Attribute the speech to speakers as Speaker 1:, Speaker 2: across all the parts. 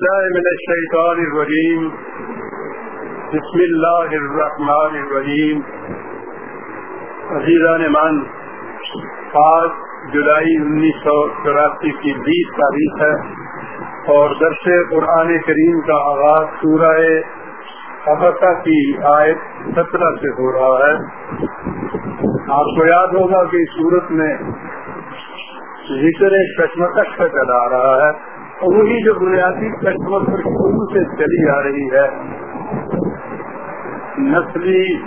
Speaker 1: من الشيطان الرجيم. بسم الله الرحمن الرحیم عزیزان من پانچ جولائی انیس سو چوراسی کی بیس تاریخ ہے اور درس قرآن کریم کا آغاز سورہ حبقہ کی آیت سترہ سے ہو رہا ہے۔ آپ کو یاد ہوگا کہ اس صورت میں ذکر کشمکش کا چلا رہا ہے۔ وہی جو بنیادی کشمکش شروع سے چلی آ رہی ہے، نسلی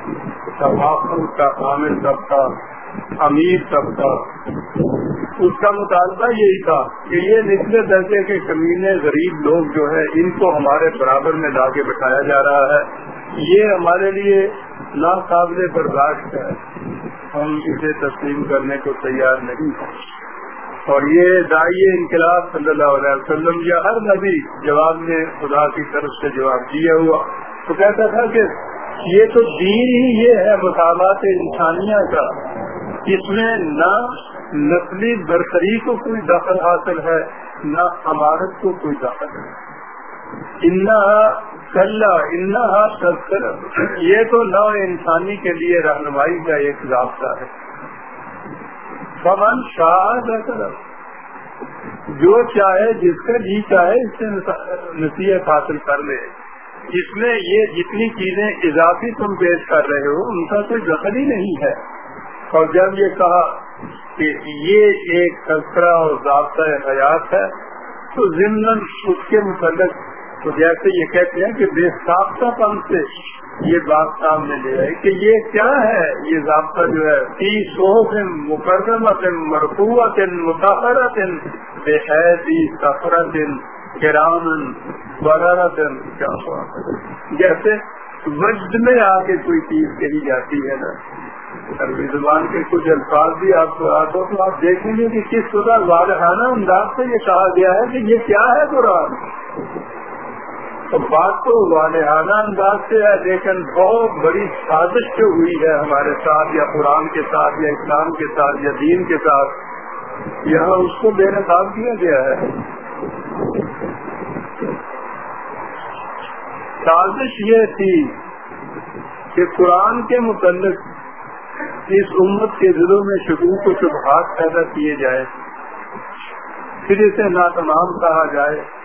Speaker 1: ثقافت کا عامر طبقہ، امیر طبقہ، اس کا مطالبہ یہی تھا کہ یہ نچلے درجے کے کمینے غریب لوگ جو ہے ان کو ہمارے برابر میں لا کے بٹھایا جا رہا ہے۔ یہ ہمارے لیے ناقابل برداشت ہے۔ ہم اسے تسلیم کرنے کو تیار نہیں ہیں۔ اور یہ دائیں انقلاب صلی اللہ علیہ وسلم یا ہر نبی جواب میں خدا کی طرف سے جواب دیا ہوا۔ تو کہتا تھا کہ یہ تو دین ہی یہ ہے مساوات انسانیہ کا۔ اس میں نہ نسلی برتری کو کوئی دخل حاصل ہے، نہ عمارت کو کوئی دخل ہے۔ انہا تذکر یہ تو نو انسانی کے لیے رہنمائی کا ایک ضابطہ ہے۔ پون شاہ جو چاہے، جس کا جی چاہے، اس سے نصیحت حاصل کر لے۔ اس میں یہ جتنی چیزیں اضافی تم پیش کر رہے ہو، ان کا کوئی دخل ہی نہیں ہے۔ اور جب یہ کہا کہ یہ ایک تذکرہ اور ضابطۂ حیات ہے، تو ضمن اس کے متعلق تو جیسے یہ کہتے ہیں کہ بے ساختہ پن سے یہ بات سامنے لے آئے کہ یہ کیا ہے؟ یہ ضابطہ جو ہے، فی صوف مقرمت مرفوعت متحرت بحیث سفرت کرامن برارت کیا ہوا جیسے وجد میں آ کے کوئی چیز کہی جاتی ہے نا، عربی زبان کے کچھ الفاظ بھی آپ کو آتا تو آپ دیکھیں گے کہ کس طرح والدانہ انداز سے یہ کہا گیا ہے کہ یہ کیا ہے قرآن؟ بات تو والدانہ انداز سے ہے، لیکن بہت بڑی سازش جو ہوئی ہے ہمارے ساتھ، یا قرآن کے ساتھ، یا اسلام کے ساتھ، یا دین کے ساتھ یہاں اس کو بے نقاب کیا گیا ہے۔ سازش یہ تھی کہ قرآن کے متعلق اس امت کے دلوں میں شروع کو شبہات پیدا کیے جائے پھر اسے ناتمام کہا جائے۔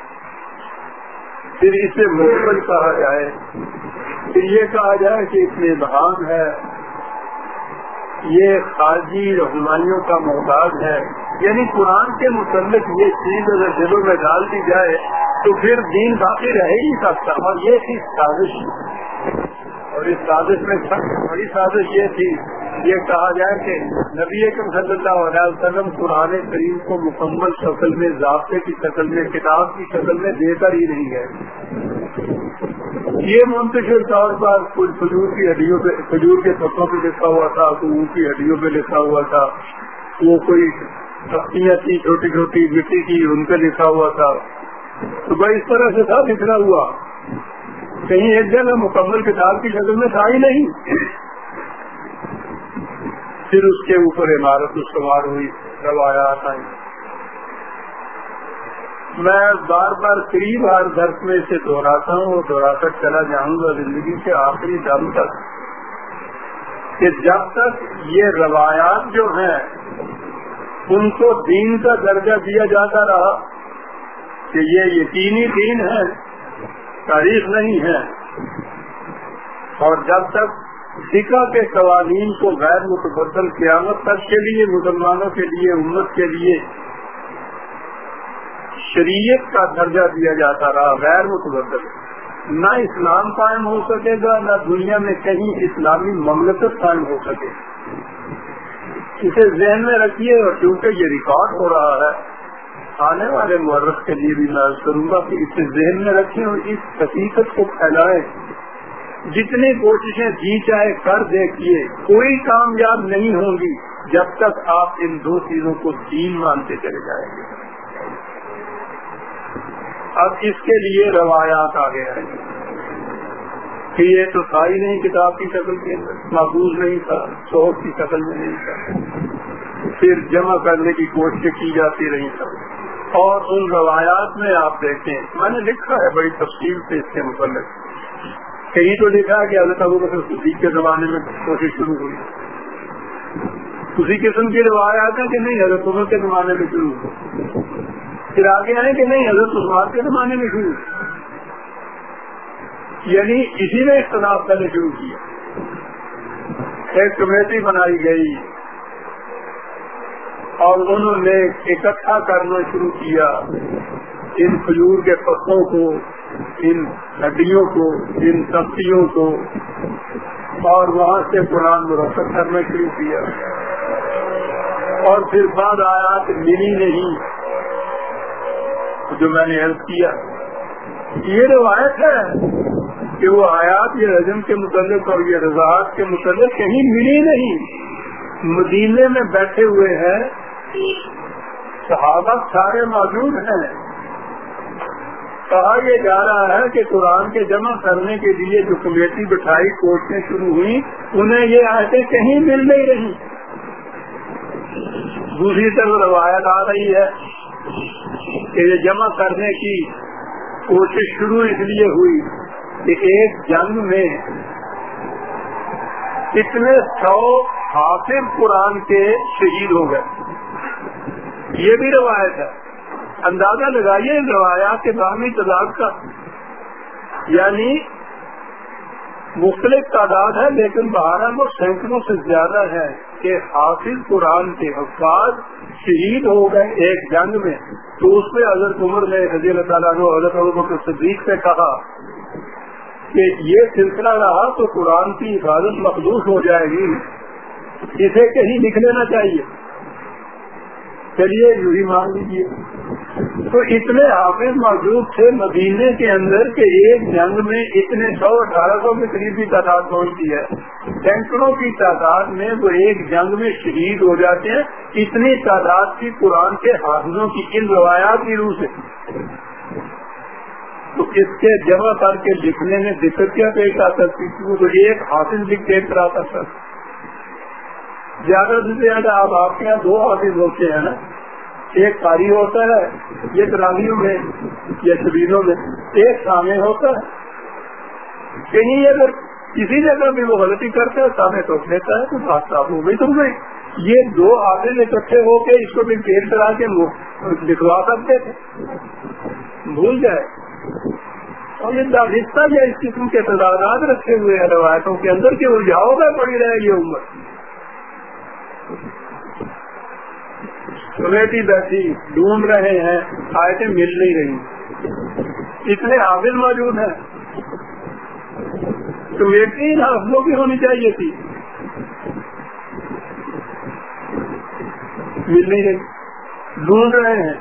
Speaker 1: پھر اسے مقبل کہا جائے۔ پھر یہ کہا جائے کہ اس میں بہان ہے۔ یہ خارجی رہنمائیوں کا محتاج ہے۔ یعنی قرآن کے متعلق یہ چیز اگر دلوں میں ڈال دی جائے، تو پھر دین باقی رہ ہی سکتا۔ اور یہ تھی سازش۔ اور اس سازش میں سب سے بڑی سازش یہ تھی یہ کہا جائے کہ نبی اکم صلی اللہ علیہ وسلم قرآن کریم کو مکمل شکل میں، ضابطے کی شکل میں، کتاب کی شکل میں دے کر ہی نہیں ہے۔ یہ منتشر طور پر کھجور کی ہڈیوں پہ کھجور کے پتوں پہ لکھا ہوا تھا کوئی اون کی ہڈیوں پہ لکھا ہوا تھا۔ وہ کوئی سبزیاں تھی چھوٹی چھوٹی مٹی کی، ان پہ لکھا ہوا تھا۔ تو بھائی اس طرح سے تھا لکھنا ہوا۔ کہیں ایک جگہ مکمل کتاب کی شکل میں تھا ہی نہیں۔ پھر اس کے اوپر عمارت استعمال ہوئی، روایات آئی میں بار بار کئی بار درد میں اسے دہراتا ہوں اور دہرا کر چلا جاؤں گا زندگی کے آخری دم تک۔ کہ جب تک یہ روایات جو ہیں، ان کو دین کا درجہ دیا جاتا رہا، کہ یہ یقینی دین ہے، تاریخ نہیں ہے۔ اور جب تک سکھا کے قوانین کو غیر متبدل قیامت تک کے لیے، مسلمانوں کے لیے، امت کے لیے شریعت کا درجہ دیا جاتا رہا، غیر متبدل۔ نہ اسلام قائم ہو سکے گا، نہ دنیا میں کہیں اسلامی مملکت قائم ہو سکے۔ اسے ذہن میں رکھیے، اور کیونکہ یہ ریکارڈ ہو رہا ہے، آنے والے مورخ کے لیے بھی میں کروں گا کہ اسے ذہن میں رکھیں اور اس حقیقت کو پھیلائیں۔ جتنی کوششیں جی چاہے کر دیکھیے، کوئی کامیاب نہیں ہوں گی جب تک آپ ان دو چیزوں کو دین مانتے چلے جائیں گے۔ اب اس کے لیے روایات آ گیا ہے کہ یہ تو تھا ہی نہیں کتاب کی شکل کے اندر محفوظ نہیں تھا شوق کی شکل میں نہیں تھا۔ پھر جمع کرنے کی کوششیں کی جاتی رہی تھا اور ان روایات میں آپ دیکھیں، میں نے لکھا ہے بڑی تفصیل سے اس کے متعلق۔ کہیں تو لکھا کہ حضرت ابو بکر صدیق کے زمانے میں کوشش شروع ہوئی۔ اسی قسم کی روایات ہیں کہ نہیں، حضرت عمر کے زمانے میں شروع ہوئی۔ پھر آگے آئے کہ نہیں، حضرت عثمان کے زمانے میں شروع یعنی اسی نے اختلاف کرنے شروع کیا۔ ایک کمیٹی بنائی گئی اور انہوں نے اکٹھا کرنا شروع کیا۔ ان کھجور کے پتوں کو ان ہڈیوں کو، ان سبزیوں کو اور وہاں سے قرآن مرتب کرنا شروع کیا۔ اور پھر بعد آیات ملی نہیں، جو میں نے عرض کیا۔ یہ روایت ہے کہ وہ آیات یہ رجم کے متعلق اور یہ رضاحت کے متعلق کہیں ملی نہیں۔ مدینے میں بیٹھے ہوئے ہیں، صحابہ سارے موجود ہیں۔ کہا یہ جا رہا ہے کہ قرآن کے جمع کرنے کے لیے جو کمیٹی بٹھائی کوششیں شروع ہوئی، انہیں یہ آیتیں کہیں مل نہیں رہی۔ دوسری طرف روایت آ رہی ہے کہ یہ جمع کرنے کی کوشش شروع اس لیے ہوئی کہ ایک جنگ میں اتنے سو حافظ قرآن کے شہید ہو گئے۔ یہ بھی روایت ہے۔ اندازہ لگائیے ان روایات کے باہمی تعداد کا۔ یعنی مختلف تعداد ہے، لیکن بہار وہ سینکڑوں سے زیادہ ہے کہ حافظ قرآن کے حفاظ شہید ہو گئے ایک جنگ میں۔ تو اس میں حضرت عمر نے رضی اللہ تعالیٰ حضرت صدیق سے کہا کہ یہ سلسلہ رہا تو قرآن کی حفاظت مخلوط ہو جائے گی۔ اسے کہیں لکھ لینا چاہیے۔ چلیے یوں ہی مان لیجیے تو اتنے حافظ موجود تھے مدینے کے اندر کے ایک جنگ میں اتنے سو اٹھارہ سو کے قریب کی تعداد پہنچتی ہے۔ سینکڑوں کی تعداد میں وہ ایک جنگ میں شہید ہو جاتے ہیں۔ اتنی تعداد کی قرآن کے حافظوں کی ان روایات کی روح سے۔ تو اس کے جمع کر کے لکھنے میں دقت کیا پیش آ سکتی تو ایک حافظ لکھ کے کرا سکتا زیادہ سے زیادہ آپ آپ کے یہاں دو حافظ ہوتے ہیں نا۔ ایک قاری ہوتا ہے یہ تراویوں میں یا شبیروں میں، ایک سامنے ہوتا ہے۔ کہیں اگر کسی جگہ بھی وہ غلطی کرتے ہیں سامنے ٹوک لیتا ہے، تو بات صاف ہو گئی تم گئی یہ دو حافظ اکٹھے ہو کے اس کو بھی پیٹ کرا کے لکھوا سکتے تھے۔ بھول جائے۔ اور یہ داغستہ یا اس قسم کے تعداد رکھے ہوئے ہیں، روایتوں کے اندر کہ الجھاؤ میں پڑی رہے گی عمر کمیٹی بیٹھی ڈھونڈ رہے ہیں آئے مل نہیں رہی۔ اتنے حافظ موجود ہیں۔ کمیٹی حافظوں کی ہونی چاہیے تھی۔ مل نہیں رہی۔ ڈھونڈ رہے ہیں۔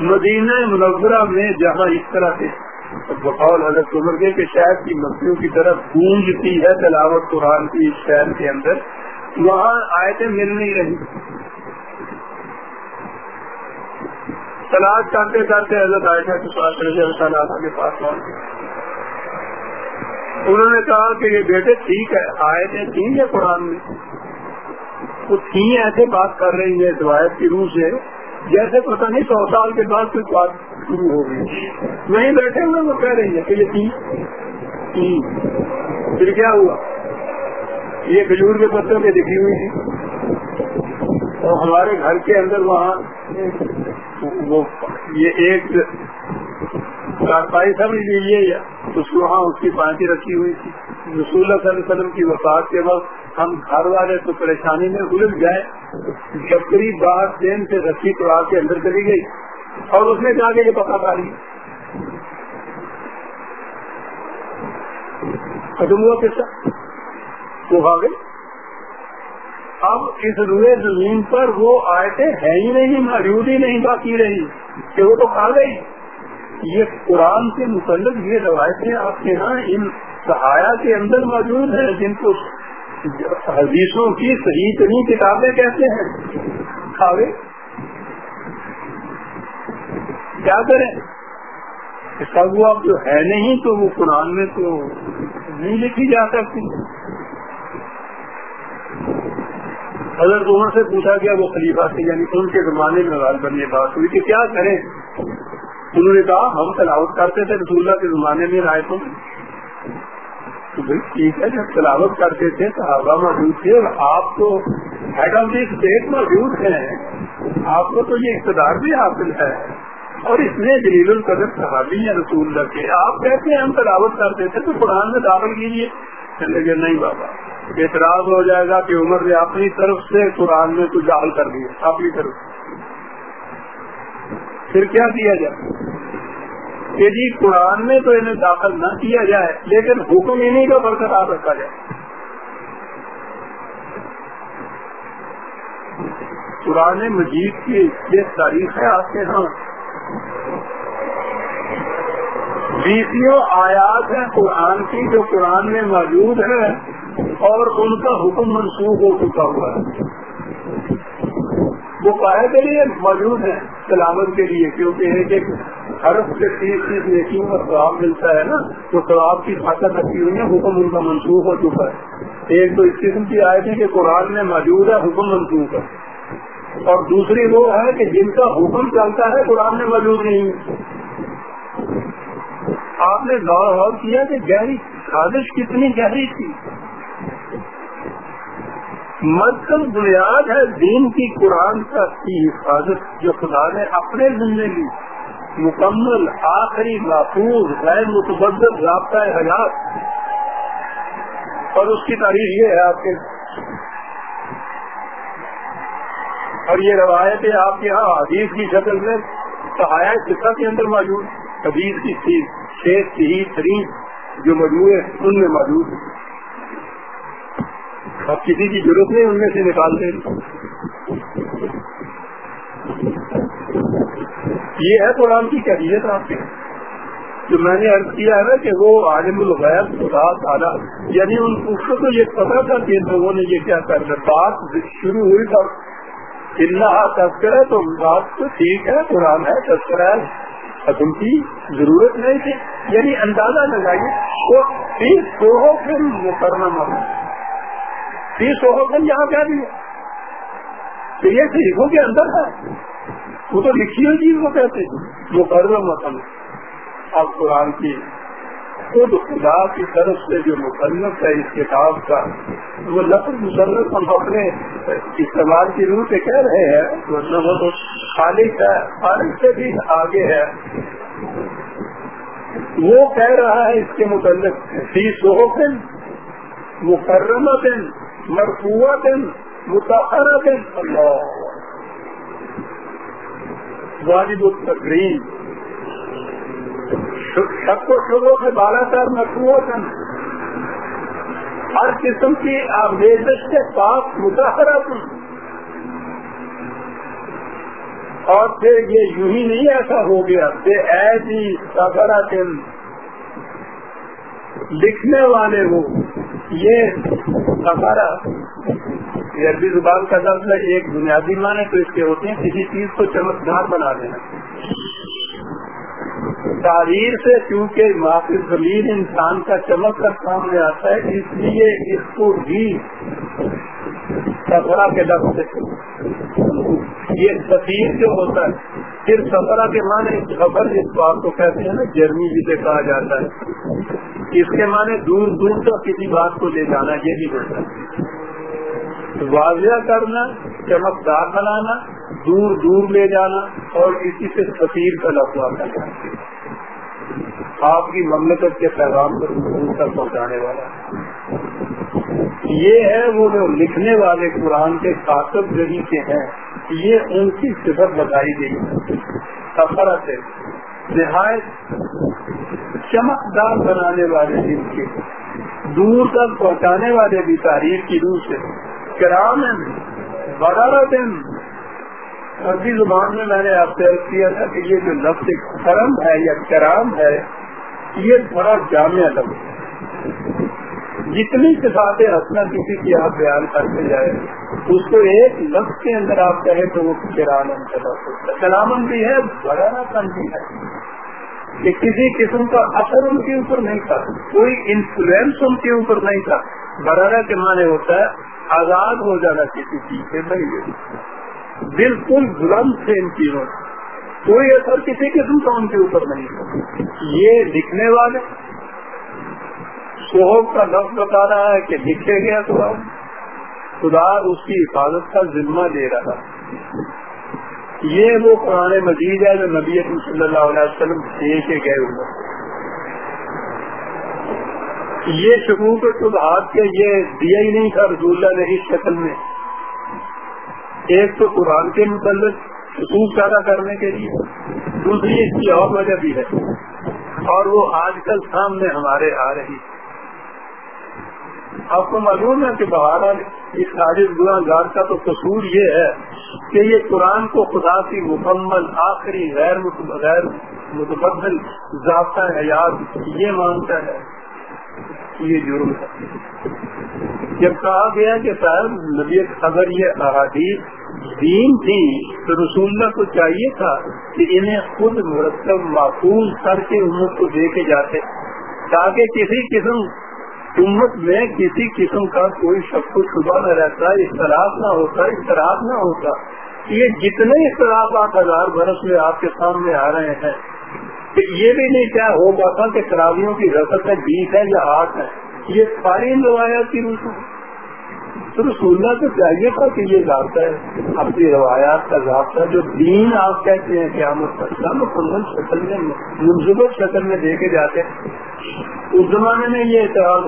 Speaker 1: مدینہ منورہ میں جہاں اس طرح سے بقول حضرت عمر کے کہ شہر کی مکیوں کی طرف گونجتی ہے تلاوت قرآن کی اس شہر کے اندر وہاں آیتیں مل نہیں رہی۔ تلاش کرتے کرتے حضرت عائشہ کے پاس رضی اللہ کے پاس پہنچ انہوں نے کہا کہ یہ بیٹے ٹھیک ہے آئے تھے تھی قرآن میں؟ وہ تھی ایسے بات کر رہی ہے روایت کی روح سے۔ جیسے پتہ نہیں سو سال کے بعد کوئی بات شروع ہو گئی۔ وہیں بیٹھے ہوئے وہ کہہ رہی ہے کہ یہ تھی پھر کیا ہوا؟ یہ کھجور کے پتوں پہ دکھی ہوئی تھی۔ اور ہمارے گھر کے اندر وہاں وہ یہ ایک کارپائی سمجھ لیجیے اس کو وہاں اس کی پانچی رکھی ہوئی تھی۔ رسول اللہ صلی اللہ علیہ وسلم کی وفات کے وقت ہم گھر والے تو پریشانی میں الجھ گئے۔ بکری بار دین سے رسی توڑا کے اندر چلی گئی اور اس نے جا کے یہ پکا پا لی ختم ہوا کیسا وہ آ گئی اب اس روئے زمین پر وہ آیتیں ہے ہی نہیں، موجود ہی نہیں، باقی رہی۔ کہ وہ تو کھا گئی۔ یہ قرآن کے متعلق یہ روایتیں آپ کے یہاں ان سہایا کے اندر موجود ہیں، جن کو حدیثوں کی صحیح ترین کتابیں کہتے ہیں۔ کھا کیا کریں؟ اس کا وہ اب جو ہے نہیں تو وہ قرآن میں تو نہیں لکھی جا سکتی۔ حضرت عمر سے پوچھا گیا وہ خلیفہ سے یعنی ان کے زمانے میں غالباً یہ بات ہوئی کہ کیا کریں؟ انہوں نے کہا، ہم تلاوت کرتے تھے رسول اللہ کے زمانے میں رائے ٹھیک ہے، جب تلاوت کرتے تھے، صحابہ موجود تھے اور آپ تو ہیڈ آف دی اسٹیٹ موجود ہیں۔ آپ کو تو یہ اقتدار بھی حاصل ہے۔ اور اس میں دلیل القدر صحابی ہیں رسول اللہ کے۔ آپ کہتے ہیں ہم تلاوت کرتے تھے تو قرآن میں داخل کیجیے نہیں بابا۔ اعتراض ہو جائے گا کہ عمر نے اپنی طرف سے قرآن میں کچھ ڈال کر دیا اپنی طرف پھر کیا کیا جائے؟ کہ جی قرآن میں تو انہیں داخل نہ کیا جائے، لیکن حکم انہیں کا برقرار رکھا جائے۔ قرآن مجید کی یہ تاریخ ہے آپ کے ہاں۔ بیسوں آیات ہیں قرآن کی جو قرآن میں موجود ہے اور ان کا حکم منسوخ ہو چکا ہوا ہے۔ وہ پائے کے لیے موجود ہے سلامت کے لیے، کیونکہ ایک ایک حرف سے تیس تیس نیکیوں کا ثواب ملتا ہے نا، تو ثواب کی طاقت رکھی ہوئی ہے حکم ان کا منسوخ ہو چکا ہے۔ ایک تو اس قسم کی آئے تھے کہ قرآن میں موجود ہے، حکم منسوخ ہے۔ اور دوسری وہ ہے کہ جن کا حکم چلتا ہے، قرآن میں موجود نہیں آپ نے غور کیا کہ گہری سازش کتنی گہری تھی۔ مذہب بنیاد ہے دین کی قرآن کا کی حفاظت جو خدا نے اپنے زندگی مکمل، آخری، محفوظ، غیر متبدل، رابطہ حیات۔ اور اس کی تاریخ یہ ہے آپ کے۔ اور یہ روایتیں آپ کے یہاں حدیث کی شکل میں سہایا سکھا کے اندر موجود۔ حدیث کی چیز شیخ صحیح ترین جو مجموعے ان میں موجود۔ ہے اب کسی کی ضرورت نہیں، ان میں سے نکالتے یہ ہے قرآن کی کیفیت آپ کے جو میں نے عرض کیا ہے کہ وہ عالم الغیب، خدا تعالیٰ یعنی ان کو تو یہ پتا تھا کہ ان لوگوں نے یہ کیا کر بات شروع ہوئی تھا اللہ تذکر ہے تو بات تو ٹھیک ہے، قرآن ہے تذکر ہے حکم کی ضرورت نہیں تھی۔ یعنی اندازہ لگائیے، تو پھر مکرم تیس سو پھر یہاں کیا دیا تو یہ شریفوں کے اندر ہے۔ وہ تو لکھی ہوئی چیز کو کہتے مکرم مکم اب قرآن کی خود خدا کی طرف سے جو مصنف ہے، اس کتاب کا، وہ لفظ مصنف ہم اپنے استعمال کی روح سے کہہ رہے ہیں وہ تو خالق ہے، خالق سے بھی آگے ہے۔ وہ کہہ رہا ہے اس کے متعلق، فی صحفن مکرمت مرفوت متحرت اللہ واجب التقریم سب کو شروع سے بالا سر مشروع ہر قسم کی آویزش کے پاس مظاہرہ اور پھر یہ یوں ہی نہیں ایسا ہو گیا کہ ایسی سفرا لکھنے والے وہ یہ سفارا عربی زبان کا لفظ ہے، ایک بنیادی معنی تو اس کے ہوتے ہیں، کسی چیز کو چمکدار بنا دینا۔ تعریر سے چونکہ معافی زمین انسان کا چمک کر سامنے آتا ہے، اس لیے اس کو بھی سفرا کے لفظ یہ سفیر جو ہوتا ہے، پھر سفرا کے معنی خبر اس بات کو کہتے ہیں نا، جرمی جسے کہا جاتا ہے۔ اس کے معنی دور دور تک کسی بات کو لے جانا، یہ بھی ہوتا ہے واضح کرنا، چمکدار بنانا، دور دور لے جانا اور اسی سے سفیر کا لفظ کرنا آپ کی مملکت کے پیغام پر تک پہنچانے والا۔ یہ ہے وہ جو لکھنے والے قرآن کے کاتب جگی کے ہیں، یہ ان کی صفت بتائی گئی سفر سے نہایت چمکدار بنانے والے جن کے دور تک پہنچانے والے بھی تاریخ کی روح سے۔ کرام بڑا دن عربی زبان میں میں نے آپ سے کیا تھا کہ یہ جو لفظ کرم ہے یا کرام ہے، یہ بڑا جامع لفظ جتنی صفات حسنا کسی کی آپ بیان کرتے جائے اس کو ایک لفظ کے اندر آپ کہیں تو وہ کرام سلامن بھی ہے۔ بڑا پن بھی ہے۔ کہ کسی قسم کا اثر ان کے اوپر نہیں تھا، کوئی انفلوئنس ان کے اوپر نہیں تھا۔ برارا کے معنی ہوتا ہے آزاد ہو جانا کسی چیز سے، نہیں بالکل بلند تھے ان چیزوں کوئی اثر کسی قسم کا ان کے اوپر نہیں تھا۔ یہ لکھنے والے صحب کا لفظ بتا رہا ہے کہ لکھے گیا تو خدا اس کی حفاظت کا ذمہ دے رہا۔ یہ وہ قرآن مجید ہے جو نبی صلی اللہ علیہ وسلم دے کے گئے ہوئے۔ یہ شکوک شبہات کے یہ دیا ہی نہیں تھا، رسول اللہ نے اس شکل میں۔ ایک تو قرآن کے متعلق شکوک پیدا کرنے کے لیے، دوسری اس کی اور وجہ بھی ہے۔ اور وہ آج کل سامنے ہمارے آ رہی ہے۔ آپ کو معلوم ہے کہ بہرحال اس حاجر گناہ گار کا تو قصور یہ ہے کہ یہ قرآن کو خدا کی مکمل آخری غیر غیر متبدل ضابطہ حیات یہ مانتا ہے یہ جرم ہے۔ جب کہا گیا کہ صاحب، نبی اگر یہ احادیث دین تھی، تو رسول اللہ کو چاہیے تھا کہ انہیں خود مرتب معقول کر کے امت کو دے کے جاتے، تاکہ کسی قسم امت میں کسی قسم کا کوئی شخص شبہ نہ رہتا، اختلاف نہ ہوتا، اختلاف نہ ہوتا۔ یہ جتنے اختلافات ہزار برس میں آپ کے سامنے آ رہے ہیں یہ بھی نہیں کیا ہو پاتا کہ شرابیوں کی رسط ہے، بیس ہے یا آٹھ ہے۔ یہ ساری روایات کی تو رسولنا تو چاہیے تھا کہ یہ ضابطہ ہے، اپنی روایات کا ضابطہ جو دین آپ کہتے ہیں قیامت مکمل شکل میں منصوبہ شکل میں دے کے جاتے اس زمانے میں یہ اعتراض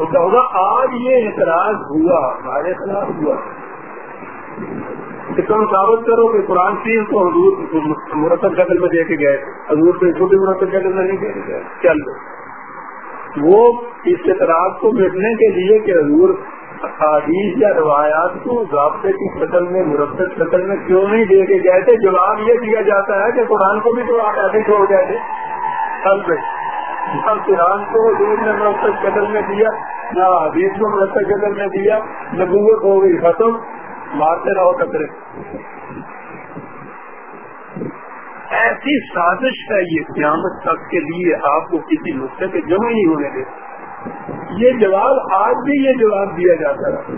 Speaker 1: ہوتا ہوگا، آج یہ اعتراض ہوا، ہمارے خلاف ہوا۔ تم ثابت کرو کہ قرآن شریف کو حضور مرتب قدر میں دے کے گئے۔ حضور کو چھوٹی مرتب قدر میں نہیں دے۔ کے گئے چل وہ اس اعتراض کو مٹنے کے لیے کہ حضور حادیث یا روایات کو ضابطے کی شکل میں مرتب شکل میں کیوں نہیں دے کے گئے تھے؟ جواب یہ دیا جاتا ہے کہ قرآن کو بھی تو آپ ایسے چھوڑ گئے تھے۔ کل پہ قرآن کو حضور نے مرتب قدر میں دیا، نہ حدیث کو مرتب قدر میں دیا، نبوت ہو گئی، ختم۔ مارتے رہو کترے ایسی سازش ہے یہ قیامت تک کے لیے آپ کو کسی نقطے پہ جمع نہیں ہونے دے یہ جواب آج بھی یہ جواب دیا جاتا ہے۔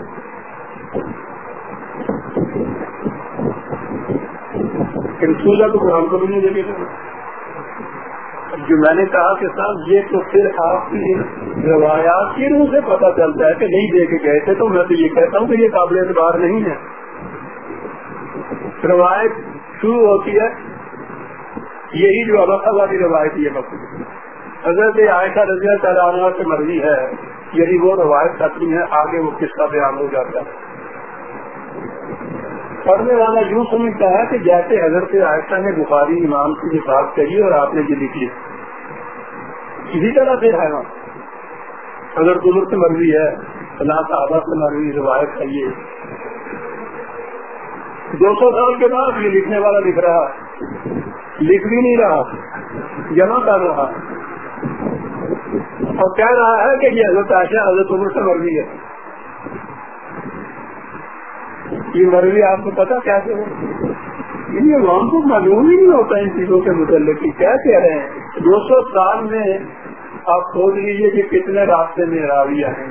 Speaker 1: سوجا تو قرآن کو بھی نہیں دے گا جو میں نے کہا کہ صاحب، یہ تو پھر آپ کی روایات کی روح سے پتا چلتا ہے کہ نہیں دے کے گئے تھے، تو میں تو یہ کہتا ہوں کہ یہ قابل اعتبار نہیں ہے۔ روایت شروع ہوتی ہے، یہی جو ابا والی روایت یہ مقصد حضرت عائشہ رضی اللہ عنہ سے مرضی ہے، یہی وہ روایت ختم ہے آگے وہ کس کا بیان ہو جاتا ہے۔ پڑھنے والا یوں سمجھتا ہے کہ جیسے حضرت عائشہ نے بخاری امام کی بات کہی اور آپ نے جو لکھی اسی طرح سے ہے اگر عمر سے مرضی ہے اللہ صحابہ سے مرضی، روایت ہے دو سو سال کے بعد یہ لکھنے والا لکھ رہا۔ لکھ بھی نہیں رہا، جمع کر رہا۔ اور کہہ رہا ہے کہ یہ حضرت عائشہ، حضرت عمر سے مرضی ہے۔ یہ مرضی آپ کو پتا کیسے ہو؟ یہ عوام کو معلوم ہی نہیں ہوتا ان چیزوں کے متعلق کیا کہہ رہے ہیں۔ دو سو سال میں آپ سوچ لیجیے کہ کتنے راستے میں راویہ ہیں۔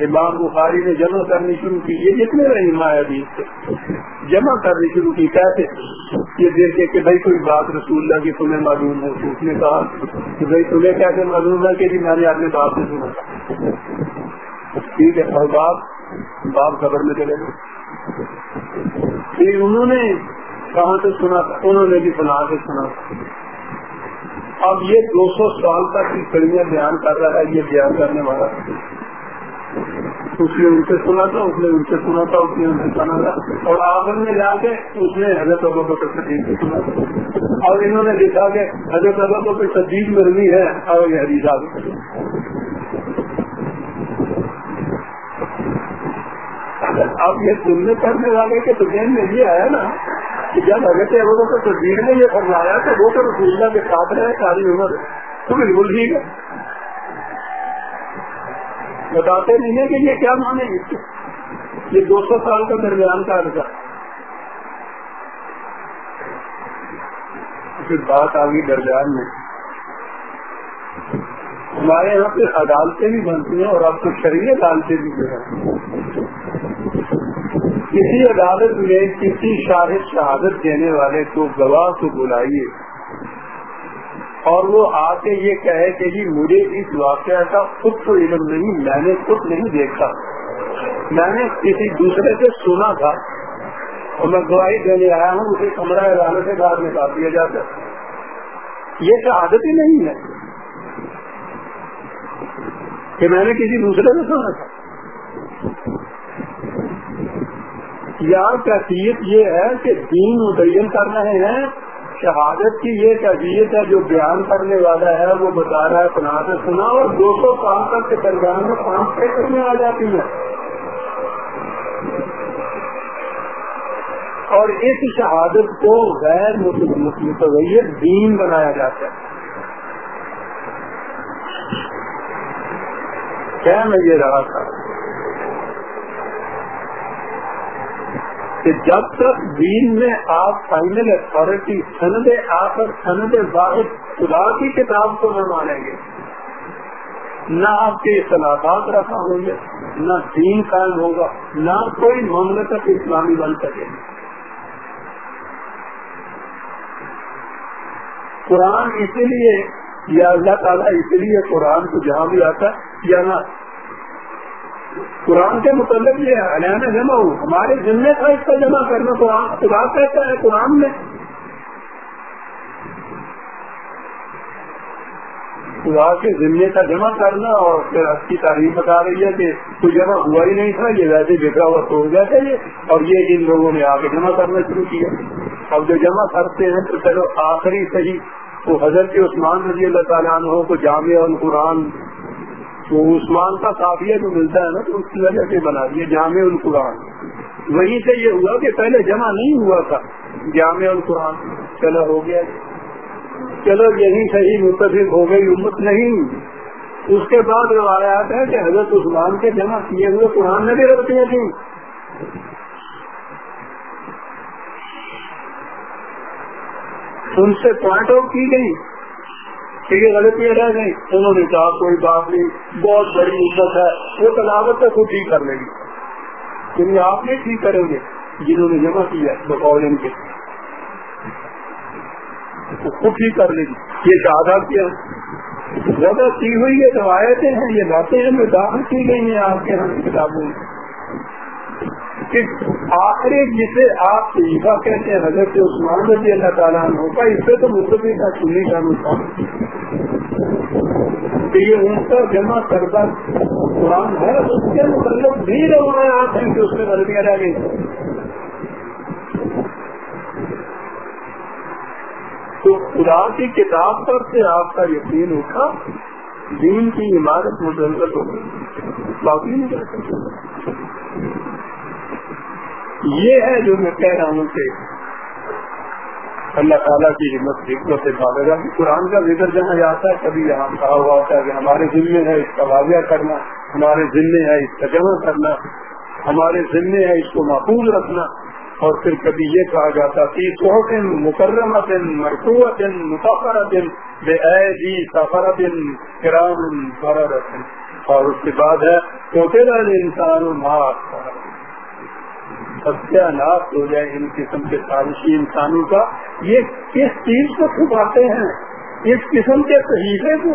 Speaker 1: امام بخاری نے جمع کرنی شروع کی۔ یہ جتنے رہی مایا جمع کرنی شروع کی۔ کیسے؟ یہ دیکھے کہ بھائی کوئی بات رسول اللہ کی تمہیں معلوم ہو اس نے کہا کہ بھائی تمہیں کیسے معلوم ہے کہ جی میں نے اپنے باپ سے سنا۔ ٹھیک ہے، اور باپ باپ خبر میں چلے گئے۔ انہوں نے کہاں سے سنا تھا؟ انہوں نے بھی سنا سے سنا تھا۔ اب یہ دو سو سال تک کی کڑیاں بیان کر رہا ہے، یہ بیان کرنے والا۔ اس نے ان سے سنا تھا، اس نے ان سے سنا تھا، اس نے ان سے سنا تھا۔ اور آخر میں جا کے اس نے حضرت ابو بکر صدیق سے سنا تھا۔ اور انہوں نے لکھا کہ حضرت ابو بکر صدیق مرمی ہے اور یہ حدیث آ اب یہ سننے پڑھنے والے کے تو ذہن میں یہ آیا نا کہ جب حضرت ابو بکر صدیق نے یہ فرمایا کہ وہ تو رسول اللہ کے ساتھ رہے ساری عمر، تو بالکل ٹھیک ہے۔ بتاتے نہیں ہیں کہ یہ کیا مانے یہ دو سو سال کا درمیان کا عرصہ پھر بات آ گئی درمیان میں۔ ہمارے یہاں پہ عدالتیں بھی بنتی ہیں اور اب تو شریع عدالتیں بھی جو ہیں۔ کسی عدالت میں کسی شاہد شہادت دینے والے کو گواہ کو بلائیے۔ اور وہ آ کے یہ کہے کہ جی مجھے اس واقعہ کا خود تو علم نہیں، میں نے خود نہیں دیکھا۔ میں نے کسی دوسرے سے سنا تھا۔ اور میں گواہی دینے آیا ہوں، اسے کمرہ عدالت سے باہر نکال دیا جاتا۔ یہ شہادت ہی نہیں ہے کہ میں نے کسی دوسرے سے سنا تھا۔ یار کیفیت یہ ہے کہ دین متعین کر رہے ہیں شہادت کی یہ کیفیت ہے، جو بیان کرنے والا ہے، وہ بتا رہا ہے پناہ سے سنا، اور دو سو سال تک کے درمیان میں پانچ چھ کرنے آ جاتی ہے اور اس شہادت کو غیر متغیر دین بنایا جاتا ہے۔ کیا میں یہ رہا تھا؟ کہ جب تک دین میں آپ فائنل اتارٹی سند آخر، سند واحد خدا کی کتاب کو نہ مانیں گے، نہ آپ کے اصلاحات رکھا ہوں گے، نہ دین قائم ہوگا، نہ کوئی مملکت اسلامی بن سکے۔ قرآن اسی لیے، یا اللہ تعالیٰ اسی لیے قرآن کو جہاں بھی آتا ہے، یا نہ قرآن کے متعلق یہ ہریانہ جمع ہو۔ ہمارے ذمے تھا اس کا جمع کرنا، قرآن خدا کہتا ہے قرآن میں۔ خدا کے ذمے کا جمع کرنا اور پھر اس کی تعریف بتا رہی ہے کہ کوئی جمع ہوا ہی نہیں تھا، یہ ویسے بکھرا ہوا تو ہو جاتا ہے اور یہ ان لوگوں نے آ کے جمع کرنا شروع کیا۔ اب جو جمع کرتے ہیں، تو چلو آخری صحیح، وہ حضرت عثمان رضی اللہ تعالیٰ عنہ کو جامع القرآن وہ عثمان کا کافیہ جو ملتا ہے نا، تو اس کی وجہ سے بنا دیے جامع القرآن۔ وہیں سے یہ ہوا کہ پہلے جمع نہیں ہوا تھا۔ جامع القرآن، چلو ہو گیا۔ چلو، یہی صحیح متفق ہو گئی امت نہیں۔ اس کے بعد روایات ہے کہ حضرت عثمان کے جمع کیے ہوئے قرآن میں بھی رکھتی تھیں۔ ان سے پوائنٹ آؤٹ کی گئی۔ کہ یہ غلطیاں رہ گئی انہوں نے کہا کوئی بات نہیں، بہت بڑی عزت ہے۔ وہ تلاوت سے خود ٹھیک کر لے گی کیونکہ آپ نہیں ٹھیک کریں گے۔ جنہوں نے جمع کیا بقول ان کے۔ خود ٹھیک کر لے گی یہ شہادت کیا ہاں۔ زیادہ کی ہوئی یہ روایتیں ہیں، یہ باتیں ہیں، جو داخل کی گئی ہیں آپ کے یہاں کتابوں میں۔ کہ آخری جسے آپ صحیفہ کہتے ہیں، حضرت عثمان رضی اللہ تعالیٰ عنہ کا، اس سے تو مستفی کا سنی کا نقصان یہ ان کا جمع کردہ قرآن ہے، اس کے متعلق بھی روایات ہیں کہ اس میں غلطیاں رہ گئی تو خدا کی کتاب پر سے آپ کا یقین اٹھا، دین کی عمارت مدلت ہو۔ گئی باقی نہیں۔ کر سکتے یہ ہے جو میں کہہ رہا ہوں کہ اللہ تعالیٰ کی ہمت حکمت سے بھاگے گا قرآن کا ذکر جہاں جاتا ہے، کبھی یہاں کہا ہوا ہوتا ہے کہ ہمارے ذمے ہے اس کا واضح کرنا، ہمارے ذمے ہے اس کا جمع کرنا، ہمارے ذمے ہے اس کو محفوظ رکھنا۔ اور پھر کبھی یہ کہا جاتا کہ سوہن مکرم دن مرکو دن متفر دن بے جی سفر دن کرام اور اس کے بعد ہے تو انسان ستیہ ناش ہو جائے ان قسم کے تاریخی انسانوں کا، یہ کس چیز کو چھپاتے ہیں؟ اس قسم کے صحیفے کو۔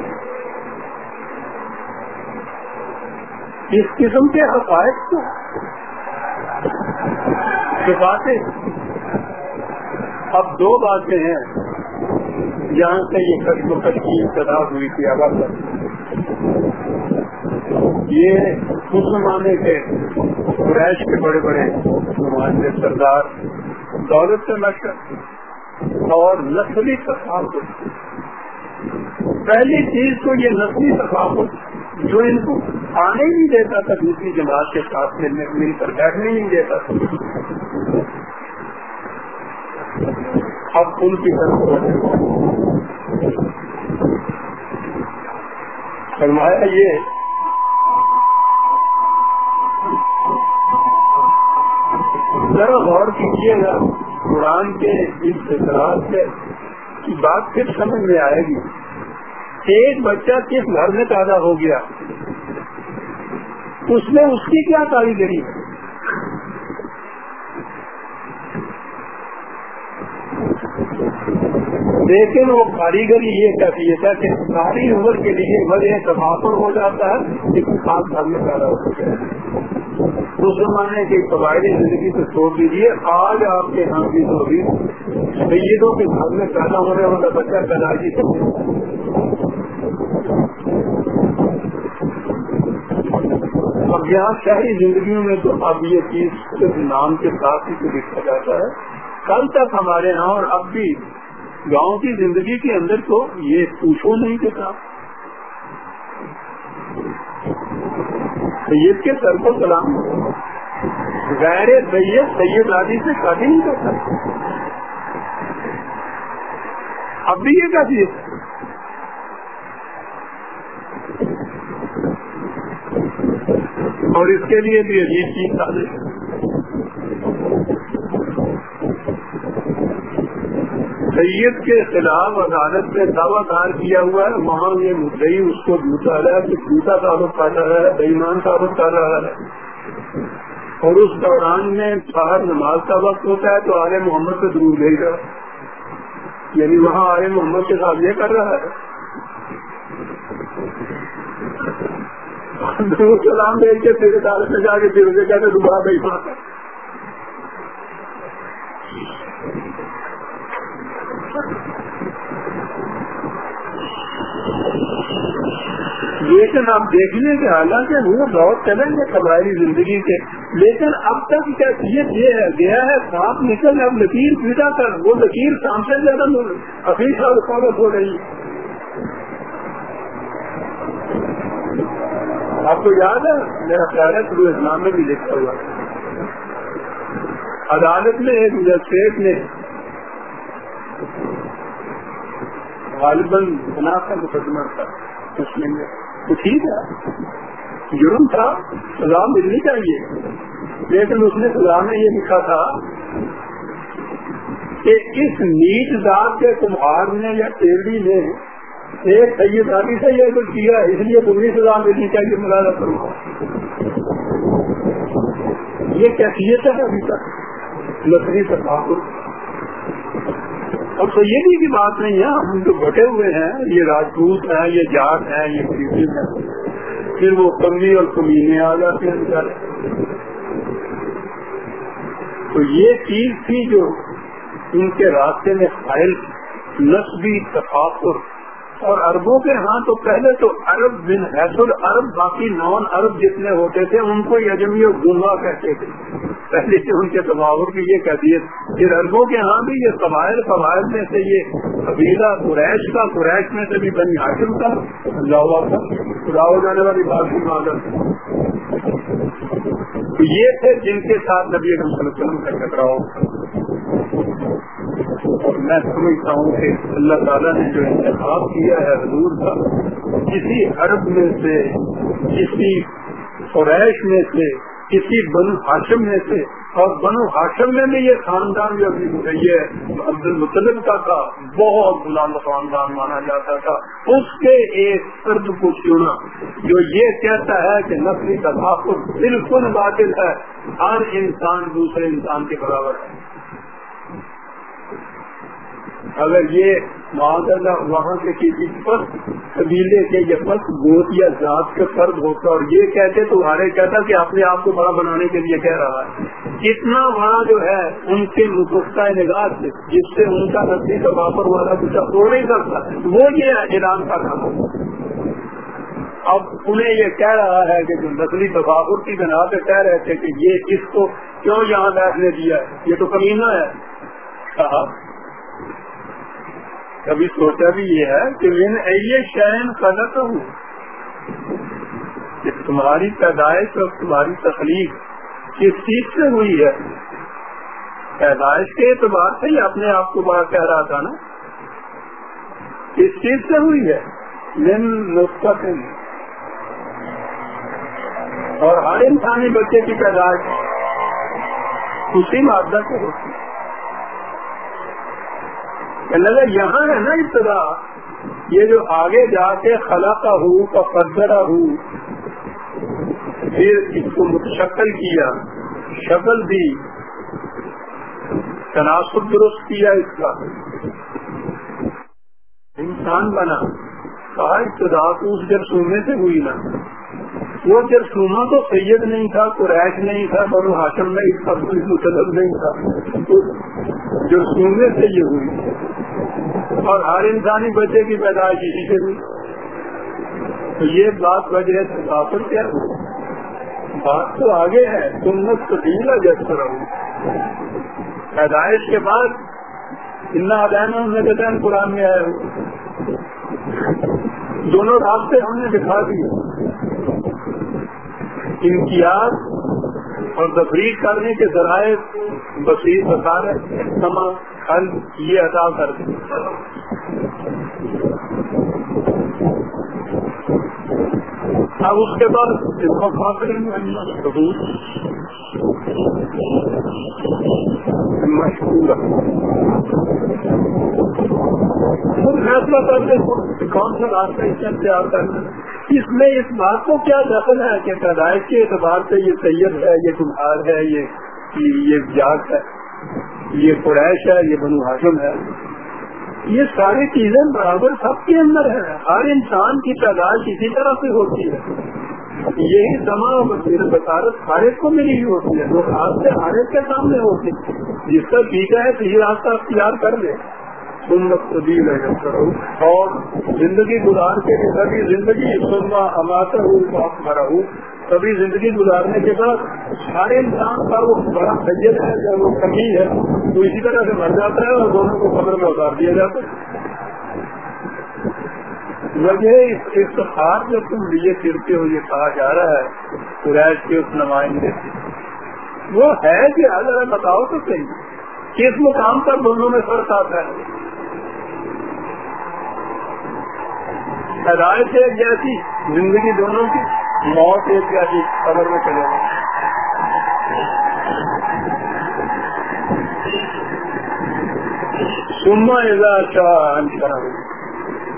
Speaker 1: اس قسم کے حقائق کو۔ چھپاتے۔ اب دو باتیں ہیں۔ جہاں سے یہ کش مکش کی ابتدا ہوئی تھی اب یہ اس زمانے کے قریش کے بڑے بڑے نمائندے، سردار، دولت سے لشکر اور نسلی ثقافت پہلی چیز تو یہ نسلی ثقافت جو ان کو آنے نہیں دیتا تھا، دوسری جماعت کے ساتھ ملنے مل کر بیٹھنے نہیں دیتا تھا۔ اب ان کی طرف فرمایا یہ ذرا غور کیجیے گا، قرآن کے اس اعتراض سے کی بات پھر سمجھ میں آئے گی۔ ایک بچہ کس گھر میں پیدا ہو گیا؟ اس میں اس کی کیا کاریگری ہے لیکن وہ کاریگری یہ کہتی ہے کہ ساری عمر کے لیے بڑے تباہر ہو جاتا ہے لیکن خاص گھر میں پیدا ہو سکتا ہے اس زمانے کی قبائلی زندگی سے چھوڑ دیجیے آج آپ کے یہاں بھی تو بھی سیدوں کے گھر میں پیدا ہونے والا بچہ پیدائشی اب یہاں شہری زندگیوں میں تو اب یہ چیز صرف نام کے ساتھ ہی لکھا جاتا ہے۔ کل تک ہمارے یہاں اور اب بھی گاؤں کی زندگی کے اندر تو یہ پوچھو نہیں کے ساتھ سید کے سر کو سلام غیر سید سید آدی سے شادی نہیں کرتا اب بھی یہ کیا ہے اور اس کے لیے بھی عجیب چیز سازش۔ سید کے خلاف عدالت میں دعویٰ دار کیا ہوا ہے، وہاں یہ مدعی اس کو جھوٹا رہا ہے کہ جھوٹا ثابت کر رہا ہے بےمان ثابت کر رہا ہے۔ اور اس دوران میں باہر نماز کا وقت ہوتا ہے تو آر یعنی محمد سے دور دے گا یعنی وہاں آر محمد کے ساتھ یہ کر رہا ہے۔ سلام دے کے پھر عدالت میں جا کے پھر اسے کہتے دوبارہ بھائی لیکن آپ دیکھنے کے حالانکہ وہ بہت چلیں گے قبائلی زندگی کے۔ لیکن اب تک کیا یہ ہے گیا ہے، سانپ نکل، اب لکیر پیٹا کر۔ وہ لکیر شام سے زیادہ ابھی سال فالت ہو رہی آپ کو یاد ہے؟ میرا خیال ہے شروع اسلام میں بھی لکھا ہوا۔ عدالت میں ایک مجسٹریٹ نے غالباً بنا کا مقدمہ تھا۔ اس میں تو ٹھیک ہے۔ جرم تھا، سزا ملنی چاہیے۔ لیکن اس نے سزا میں یہ لکھا تھا کہ اس نیچ ذات کے کمہار نے یا ٹیڑھی نے ایک سید آدمی سے یہ کچھ کیا، اس لیے پوری سزا ملنی چاہیے ملازہ کروں یہ کیفیت ہے ابھی تک۔ لکڑی سرکار اور یہ بھی بات نہیں ہے، ہم جو بٹے ہوئے ہیں، یہ راجپوت ہیں، یہ جات ہیں، یہ کرکٹ ہے پھر وہ کمی اور کمینے آ جاتے ہیں بیچارے۔ تو یہ چیز تھی جو ان کے راستے میں فائل نسبی تفاقر اور اربوں کے ہاں تو پہلے تو عرب بن حیث عرب باقی نان عرب جتنے ہوتے تھے، ان کو یجمی گنگا کہتے تھے۔ پہلے سے ان کے تباور کی یہ کہتیت پھر اربوں کے ہاں بھی یہ قبائل قبائل میں سے یہ قبیلہ قریش کا، قریش میں سے بھی بنی حاصل تھا اللہ کا خدا ہو جانے والی بات کی مادت یہ تھے جن کے ساتھ نبی صلی اللہ علیہ وسلم کا ٹکراؤ اور میں سمجھتا ہوں کہ اللہ تعالیٰ نے جو انتخاب کیا ہے حضور کا، کسی عرب میں سے، کسی قریش میں سے، کسی بنو ہاشم میں سے، اور بنو ہاشم میں بھی یہ خاندان جو یہ عبد المطلب کا تھا، بہت غلام خاندان مانا جاتا تھا۔ اس کے ایک فرد کو چنا جو یہ کہتا ہے کہ نسلی تدافر بالکل باطل ہے، ہر انسان دوسرے انسان کے برابر ہے۔ اگر یہ وہاں کے کسی پس قبیلے کے یہ پس گوت یا ذات کا فرد ہوتا اور یہ کہتے تو ہمارے کہتا کہ اپنے آپ کو بڑا بنانے کے لیے کہہ رہا ہے۔ اتنا بڑا جو ہے ان کے مفقہ نگاہ سے جس سے ان کا نسلی کا واپر والا کچھ ہو نہیں کرتا۔ وہ یہ اعلان کا تھا اب انہیں یہ کہہ رہا ہے کہ جو نسلی تفاقر کی بنا پہ کہہ رہے تھے کہ یہ اس کو کیوں یہاں بیٹھنے دیا ہے؟ یہ تو کمینہ ہے۔ کبھی سوچا بھی یہ ہے کہ میں یہ شہن غلط ہوں کہ تمہاری پیدائش اور تمہاری تخلیق کس چیز سے ہوئی ہے؟ پیدائش کے اعتبار سے ہی اپنے آپ کو بڑا کہہ رہا تھا نا۔ کس چیز سے ہوئی ہے؟ من نسخہ سے اور ہر انسانی بچے کی پیدائش اسی مادہ سے ہوتی ہے۔ لگا یہاں ہے نا ابتدا، یہ جو آگے جا کے خلا کا ہو کا ہو پھر اس کو متشکل کیا، شکل دی، تناسب درست کیا اس کا۔ انسان بنا، کہا ابتدا تو اس جرسومے سے ہوئی نا۔ وہ جرسوما تو سید نہیں تھا، قریش نہیں تھا، بنو ہاشم نہیں تھا کوئی مطلب نہیں تھا۔ جرسومے سے یہ ہوئی۔ اور ہر انسانی بچے کی پیدائش اسی سے ہوئی۔ تو یہ بات وجہ سے کافر کیا بات تو آگے ہے تم نے تبدیل جس رہو پیدائش کے بعد ادین میں کہتے قرآن میں آئے ہو دونوں راستے ہم نے دکھا دیے۔ امتیاز اور تفریح کرنے کے ذرائع بصیر بسار سما حل یہ ادا کر دیں۔ اب اس کے بعد اس کو خاطر مشہور پھر فیصلہ کرتے کون سا راستہ اس اختیار کرنا اس میں اس بات کو کیا دخل ہے کہ پیدائش کے اعتبار سے یہ سید ہے، یہ کمہار ہے، یہ یہ جاگ ہے، یہ قریش ہے، یہ بنو ہاشم ہے۔ یہ ساری چیزیں برابر سب کے اندر ہے ہر انسان کی تعداد اسی طرح سے ہوتی ہے۔ یہی سما بصارت ہر ایک کو ملی ہوئی ہوتی ہے۔ وہ خاص سے ہر ایک کے سامنے ہوتی ہے۔ جس کا ٹھیک ہے، صحیح راستہ اختیار کر لے۔ اور زندگی گزار کے کبھی زندگی سننا اماتا ہوں بھرا ہوں کبھی زندگی گزارنے کے بعد سارے انسان کا وہ بڑا سید ہے یا وہ کمی ہے تو اسی طرح سے مر جاتا ہے اور دونوں کو خبر میں اتار دیا جاتا ہے۔ وجہ افتخار جو تم لیے پھرتے ہو، یہ کہا جا رہا ہے قریش کے اس نمائندے وہ ہے کہ اگر بتاؤ تو صحیح، کس مقام پر دونوں میں فرق آتا ہے؟ ہدایت ایک جیسی، زندگی دونوں کی، موت ایک جیسی خبر میں چلے گا سما اچھا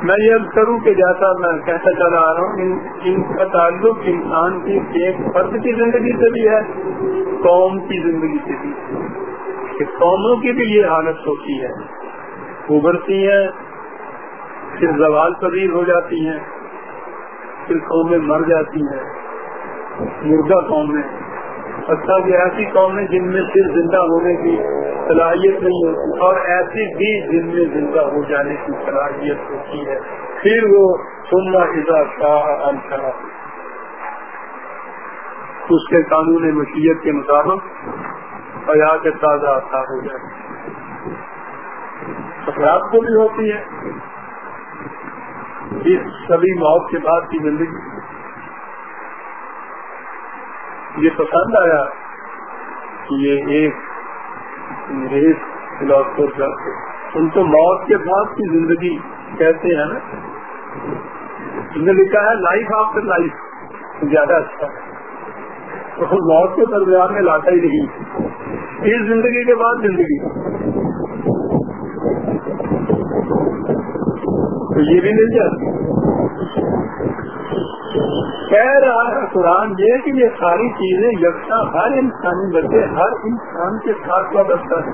Speaker 1: میں یہ کروں کہ جیسا میں کہتا چلا آ رہا ہوں، ان کا تعلق انسان کی ایک فرد کی زندگی سے بھی ہے، قوم کی زندگی سے بھی۔ کہ قوموں کی بھی یہ حالت ہوتی ہے۔ ابھرتی ہیں پھر زوال پذیر ہو جاتی ہیں، پھر قومیں مر جاتی ہیں۔ مردہ قومیں اچھا کہ ایسی قومیں جن میں پھر زندہ ہونے کی صلاحیت نہیں ہوتی، اور ایسی بھی جن میں زندہ ہو جانے کی صلاحیت ہوتی ہے۔ پھر وہ سننا شاہ اس کے قانون مشیت کے مطابق حیات تازہ آتا ہو جائے۔ افراد کو بھی ہوتی ہے اس سبھی موت کے بعد کی زندگی۔ یہ پسند آیا کہ یہ ایک انگریز فلاسفر ان کو موت کے بعد کی زندگی کہتے ہیں نا۔ انہوں نے لکھا ہے لائف آفٹر لائف زیادہ اچھا۔ تو موت کے درمیان میں لاتا ہی نہیں۔ اس زندگی کے بعد زندگی۔ تو یہ بھی مل جاتی۔ کہہ رہا ہے قرآن یہ کہ یہ ساری چیزیں یکساں ہر انسانی بچے ہر انسان کے ساتھ وابستہ ہے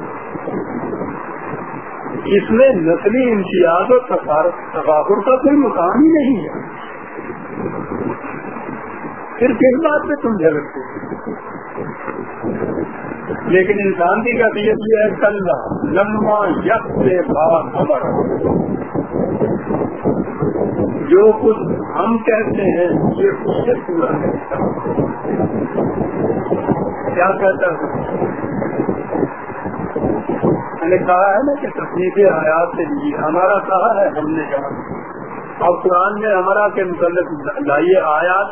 Speaker 1: اس میں نسلی امتیاز اور تفاقر کا کوئی مقام ہی نہیں ہے۔ پھر کس بات پہ تم جھگڑتے لیکن انسان کی قبیعت یہ ہے کل لمبا یک سے بات خبر۔ جو کچھ ہم کہتے ہیں، یہ اس سے پورا کیا کہتا ہے میں نے کہا ہے نا کہ تصنیف حیات سے لیجیے ہمارا کہا ہے، ہم نے کہا۔ اب قرآن میں ہمارا کے متعلق لائیے آیات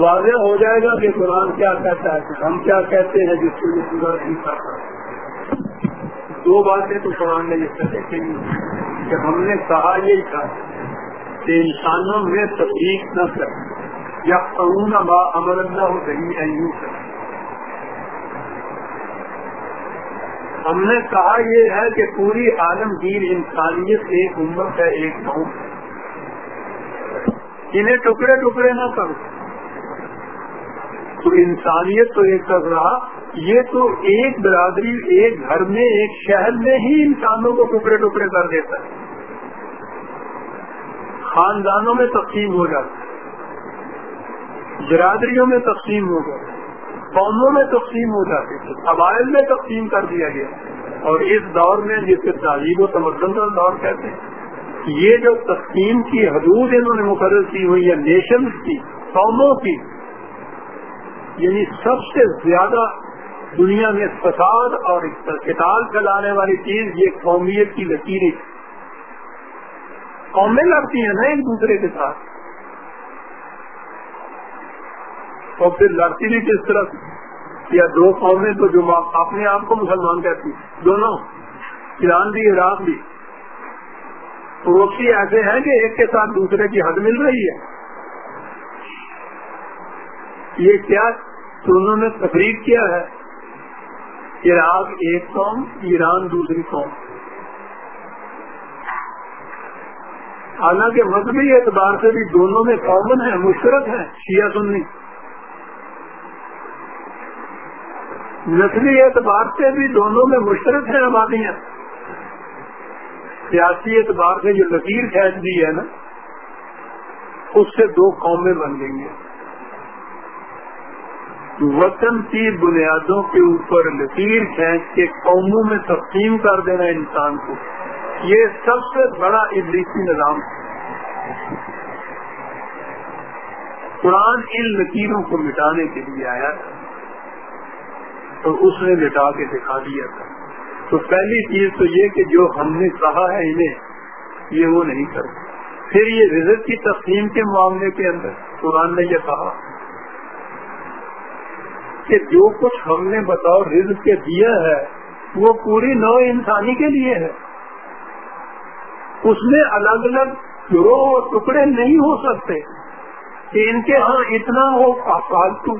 Speaker 1: واضح ہو جائے گا کہ قرآن کیا کہتا ہے، ہم کیا کہتے ہیں جس کو یہ پورا نہیں کرتا دو باتیں تو قرآن نے یہ کہتے کہ ہم نے کہا، یہی کہا۔ کہ انسانوں میں تفریق نہ کر یا قانون با امر اللہ صحیح ایو کر ہم نے کہا یہ ہے کہ پوری عالمگیر انسانیت ایک امت ہے، ایک قوم۔ انہیں ٹکڑے ٹکڑے نہ کرو۔ تو انسانیت تو ایک طرف رہا، یہ تو ایک برادری، ایک گھر میں، ایک شہر میں ہی انسانوں کو ٹکڑے ٹکڑے کر دیتا ہے۔ خاندانوں میں تقسیم ہو جاتا ہے۔ برادریوں میں تقسیم ہو جاتا قوموں میں تقسیم ہو جاتی تھے قبائل میں تقسیم کر دیا گیا۔ اور اس دور میں جس کے تعلیم و تمدن کا دور کہتے ہیں، یہ جو تقسیم کی حدود انہوں نے مقرر کی ہوئی ہے نیشنز کی، قوموں کی یعنی سب سے زیادہ دنیا میں فساد اور کتاب چلانے والی چیز، یہ قومیت کی لکیریں قومیں لڑتی ہیں نا ایک دوسرے کے ساتھ۔ اور پھر لڑتی بھی کس طرح یا دو قومیں تو جو اپنے آپ کو مسلمان کہتی دونوں، ایران بھی، عراق بھی۔ پڑوسی ایسے ہیں کہ ایک کے ساتھ دوسرے کی حد مل رہی ہے۔ یہ کیا تو انہوں نے تقریب کیا ہے؟ عراق ایک قوم، ایران دوسری قوم۔ حالانکہ مذہبی اعتبار سے بھی دونوں میں کامن ہے مشرق ہے، شیعہ سنی۔ نسلی اعتبار سے بھی دونوں میں مشرق ہیں آبادیاں سیاسی اعتبار سے جو لکیر کھینچ دی ہے نا، اس سے دو قومیں بن گئی ہیں۔ وطن کی بنیادوں کے اوپر لکیر کھینچ کے قوموں میں تقسیم کر دینا انسان کو۔ یہ سب سے بڑا ابلیسی نظام قرآن ان لکیروں کو مٹانے کے لیے آیا تو اس نے مٹا کے دکھا دیا تھا۔ تو پہلی چیز تو یہ کہ جو ہم نے کہا ہے انہیں، یہ وہ نہیں کرتے۔ پھر یہ رزت کی تقسیم کے معاملے کے اندر قرآن نے یہ کہا کہ جو کچھ ہم نے بتاؤ رزق کے دیا ہے، وہ پوری نو انسانی کے لیے ہے۔ اس میں الگ الگ گروہ ٹکڑے نہیں ہو سکتے کہ ان کے ہاں اتنا ہو فالتو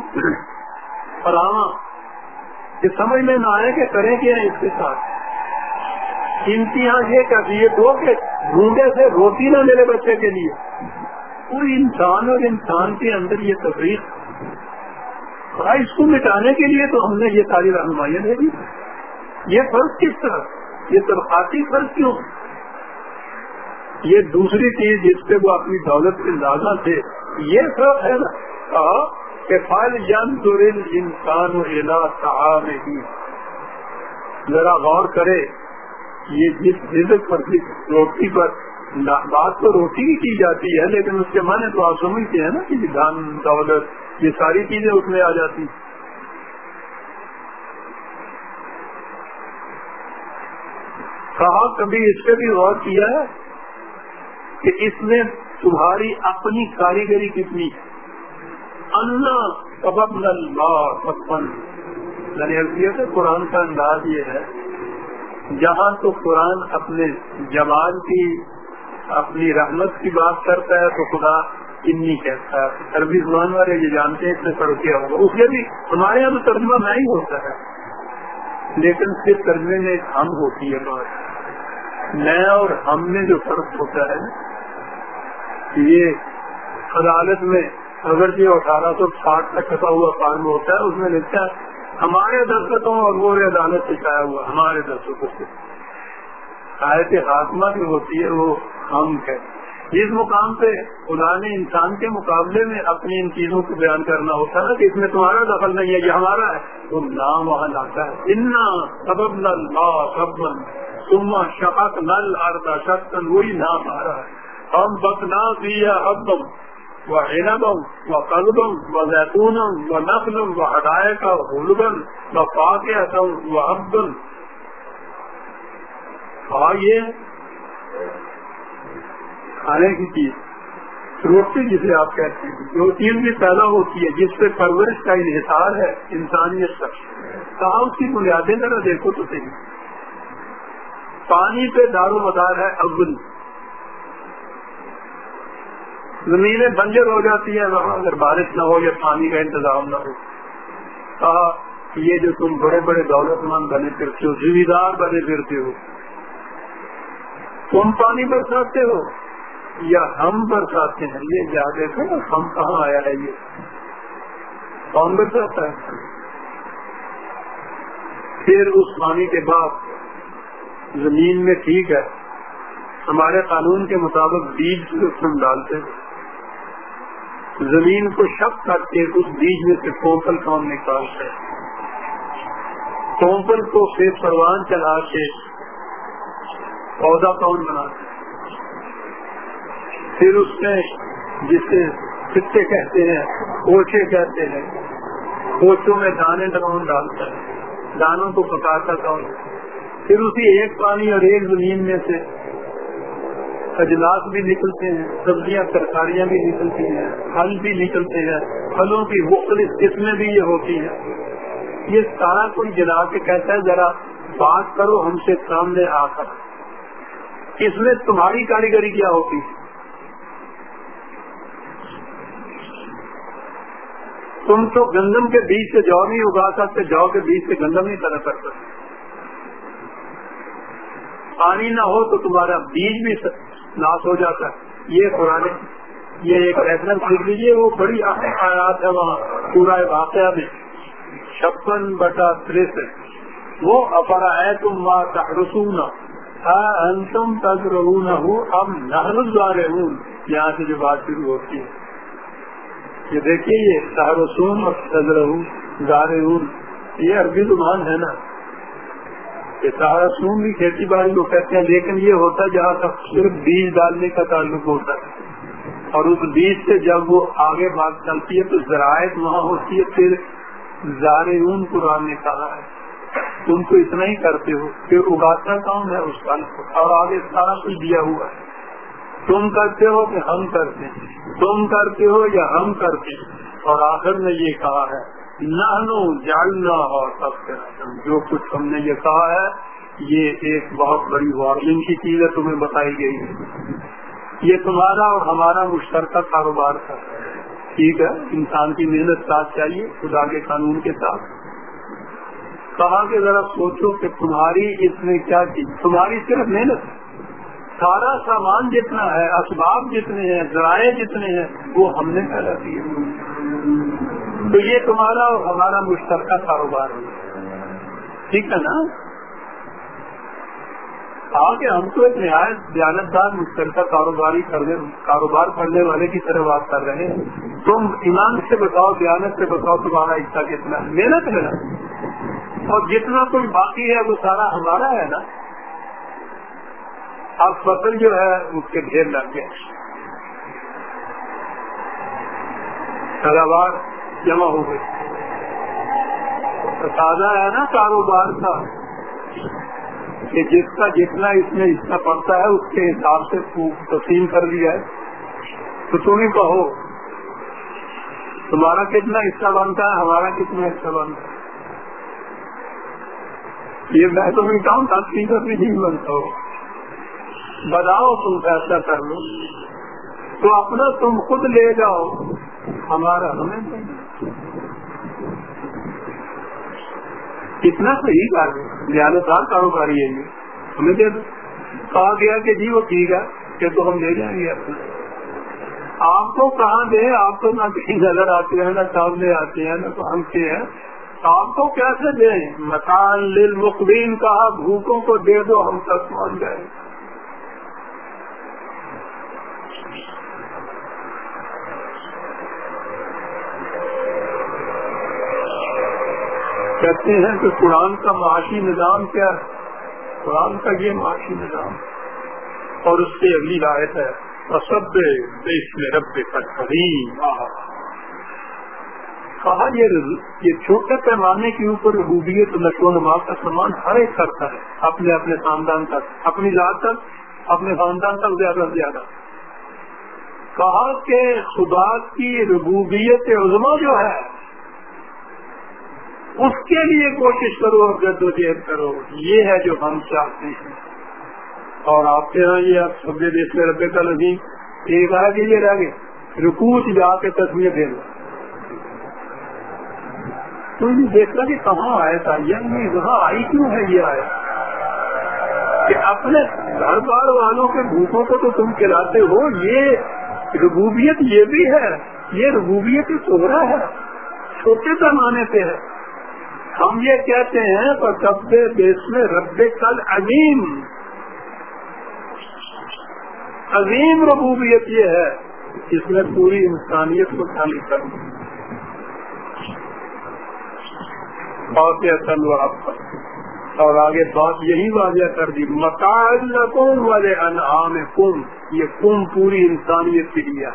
Speaker 1: فراواں کہ سمجھ میں نہ آئے کہ کریں کیا اس کے ساتھ۔ ان کی یہاں یہ کہتی ہے دو کہ ڈھونڈے سے روٹی نہ میرے بچے کے لیے۔ کوئی انسان اور انسان کے اندر یہ تفریح اس کو مٹانے کے لیے تو ہم نے یہ ساری رہنمائیاں دے دی۔ یہ فرض کس طرح؟ یہ طبقاتی فرض کیوں؟ یہ دوسری چیز جس پہ وہ اپنی دولت کے اندازہ تھے، یہ فرق ہے نا کہ فائل جن دورل انسان ہی ذرا غور کرے، یہ جس رزق پر روٹی پر بات تو روٹی کی کی جاتی ہے، لیکن اس کے معنی تو آپ سمجھتے ہیں نا کہ دھن، دولت، یہ ساری چیزیں اس میں آ جاتی۔ کہا کبھی اس پہ بھی غور کیا ہے کہ اس میں تمہاری اپنی کاریگری کتنی؟ اللہ سبب یعنی قرآن کا انداز یہ ہے، جہاں تو قرآن اپنے جمال کی، اپنی رحمت کی بات کرتا ہے تو خدا انی کہتا ہے۔ عربی زبان والے یہ جانتے ہیں، اس میں پڑھ کیا ہوگا۔ اس کے بھی ہمارے یہاں تو ترجمہ نہیں ہوتا ہے۔ لیکن پھر ترجمے میں ہم ہوتی ہے بات۔ میں اور ہم میں جو فرق ہوتا ہے یہ عدالت میں اگر جو اٹھارہ سو ساٹھ تک کٹا ہوا فارم ہوتا ہے، اس میں لکھتا ہے، ہمارے دستوں اور وہ عدالت سے چایا ہوا، ہمارے دستوں سے۔ آیت خاتمہ جو ہوتی ہے، وہ ہم کہتے جس مقام پہ خدا نے انسان کے مقابلے میں اپنی ان چیزوں کو بیان کرنا ہوتا ہے کہ اس میں تمہارا دخل نہیں ہے، یہ ہمارا ہے۔ تو نام وہاں لاتا ہے۔ انا سبب نل سبن سما شفق نل اردا شکن وہی نام آ رہا ہے۔ ہم بکنا دیا ابم و حینبم و قلبم و زیتونم و نقلم و ہدایہ کا و پاک و ابدن یہ کھانے کی چیز روٹی جسے آپ کہتے ہیں، جو چیز بھی پیدا ہوتی ہے، جس پہ پرورش کا انحصار ہے، انسانیت کا کہاں اس کی بنیادیں ذرا دیکھو تو صحیح۔ پانی پہ دار و مدار ہے اول زمینیں بنجر ہو جاتی ہیں، وہاں اگر بارش نہ ہو یا پانی کا انتظام نہ ہو۔ کہا یہ جو تم بڑے بڑے دولت مند بنے پھرتے ہو ذمہ دار بنے پھرتے ہو، تم پانی برساتے ہو یا ہم برساتے ہیں؟ یہ یاد دیکھو ہم کہاں آیا ہے یہ؟ کون برساتا ہے؟ پھر اس پانی کے بعد زمین میں ٹھیک ہے، ہمارے قانون کے مطابق بیج اس میں ڈالتے زمین کو شک کر کے اس بیج میں سے کومپل کون نکالتے کومپل کو پھر پروان چلا کے پودا کون بناتے پھر اس میں جسے کتے کہتے ہیں کوچے کہتے ہیں کوچوں میں دانے ڈراؤن ڈالتا ہے۔ دانوں کو پکاتا کون؟ پھر اسی ایک پانی اور ایک زمین میں سے اجلاس بھی نکلتے ہیں، سبزیاں، ترکاریاں بھی نکلتی ہیں، پھل بھی نکلتے ہیں، پھلوں کی مختلف قسمیں بھی یہ ہوتی ہیں۔ یہ سارا کوئی جلا کے کہتا ہے، ذرا بات کرو، ہم سے سامنے آ کر۔ اس میں تمہاری کاریگری کیا ہوتی؟ تم تو گندم کے بیج سے جو نہیں اگا سکتے جو کے بیج سے گندم نہیں پیدا کر سکتے پانی نہ ہو تو تمہارا بیج بھی ناش ہو جاتا ہے۔ یہ پرانے یہ ایک ریفرنس لکھ لیجیے وہ بڑی آیات ہے وہاں پورا واقعہ میں۔ چھپن بٹا تریسٹھ۔ وہ اپرا ہے تم رسون انتم تک رہو نہ ہو اب یہاں سے جو بات شروع ہوتی ہے۔ یہ دیکھیے، یہ شاہرسون اور سزر یہ عربی زبان ہے نا۔ یہ سہارسون بھی کھیتی باڑی کو کہتے ہیں، لیکن یہ ہوتا ہے جہاں تک صرف بیج ڈالنے کا تعلق ہوتا ہے۔ اور اس بیج سے جب وہ آگے بات چلتی ہے تو ذرائع وہاں ہوتی ہے، پھر زارعون قرآن نے کہا ہے۔ تم تو اتنا ہی کرتے ہو پھر اگاتا کون ہے اس کل کو؟ اور آگے سارا کچھ دیا ہوا ہے۔ تم کرتے ہو کہ ہم کرتے ہیں۔ تم کرتے ہو یا ہم کرتے ہیں۔ اور آخر میں یہ کہا ہے نہ جاننا اور سب جو کچھ ہم نے یہ کہا ہے، یہ ایک بہت بڑی وارننگ کی چیز ہے، تمہیں بتائی گئی ہے۔ یہ تمہارا اور ہمارا مشترکہ کاروبار تھا۔ ٹھیک ہے، انسان کی محنت ساتھ چاہیے، خدا کے قانون کے ساتھ۔ کہا کہ ذرا سوچو کہ تمہاری اس میں کیا چیز، تمہاری صرف محنت۔ سارا سامان جتنا ہے، اسباب جتنے ہیں، ذرائع جتنے ہیں، وہ ہم نے پیدا کیے۔ تو یہ تمہارا اور ہمارا مشترکہ کاروبار ہے۔ ٹھیک ہے نا؟ آگے ہم تو ایک نہایت دیانتدار مشترکہ کاروباری کرنے کاروبار کرنے والے کی طرح بات کر رہے ہیں۔ تم ایمان سے بتاؤ، دیانت سے بتاؤ تمہارا حصہ کتنا محنت ہے نا؟ اور جتنا کوئی باقی ہے، وہ سارا ہمارا ہے نا؟ اب فصل جو ہے، اس کے ڈھیر لگ گیا پیداوار جمع ہو گئی۔ تازہ ہے نا کاروبار کا کہ جس کا جتنا اس میں حصہ پڑتا ہے اس کے حساب سے تسلیم کر دیا ہے۔ تو تم ہی کہو۔ تمہارا کتنا حصہ بنتا ہے، ہمارا کتنا حصہ بنتا ہے؟ یہ میں تو بھی کام تھا نہیں بنتا۔ ہوں بتاؤ تم فیصلہ کر لو۔ تو اپنا تم خود لے جاؤ۔ ہمارا، ہمیں کتنا صحیح کار زیادہ کاروباری ہے یہ۔ ہمیں دے دو کہا گیا کہ جی وہ ٹھیک ہے کہ تو ہم لے جائیں گے آپ کو کہاں دے؟ آپ تو نہ کہیں نظر آتے ہیں، نہ سامنے آتے ہیں، نہ تو ہم کے ہیں۔ آپ کو کیسے دیں؟ مکان للمقبین کہا، بھوکوں کو دے دو، ہم تک پہنچ جائیں۔ کہتے ہیں کہ قرآن کا معاشی نظام کیا ہے؟ قرآن کا یہ معاشی نظام اور اس سے اگلی رایت ہے سب دیش میں رب کہا یہ چھوٹے پیمانے کے اوپر ربوبیت نشو و نما کا سامان ہر ایک کرتا ہے۔ اپنے اپنے خاندان تک اپنی ذات تک اپنے خاندان تک زیادہ سے زیادہ۔ کہا کہ خدا کی ربوبیت عظما جو ہے اس کے لیے کوشش کرو اور جد و جہد کرو۔ یہ ہے جو ہم چاہتے ہیں۔ اور آپ کے یہاں یہ آپ سب دیش میں ربے کا لذیذ ایک آ یہ رہ گئے رکوچ جا کے تصویر دے دو تو یہ دیکھنا کہ کہاں آیا تھا یہ یعنی کہاں آئی کیوں ہے یہ آیا کہ اپنے گھر بار والوں کے بھوکوں کو تو تم کھلاتے ہو۔ یہ ربوبیت یہ بھی ہے۔ یہ ربوبیت سہرا ہے۔ چھوٹے پیمانے پہ ہے۔ ہم یہ کہتے ہیں پر سب سے دیش میں رب کل عظیم عظیم ربوبیت یہ ہے، جس میں پوری انسانیت کو شامل کر اور آگے بات یہی واضح کر دی مکان والے انعام کم یہ کم پوری انسانیت کے لیے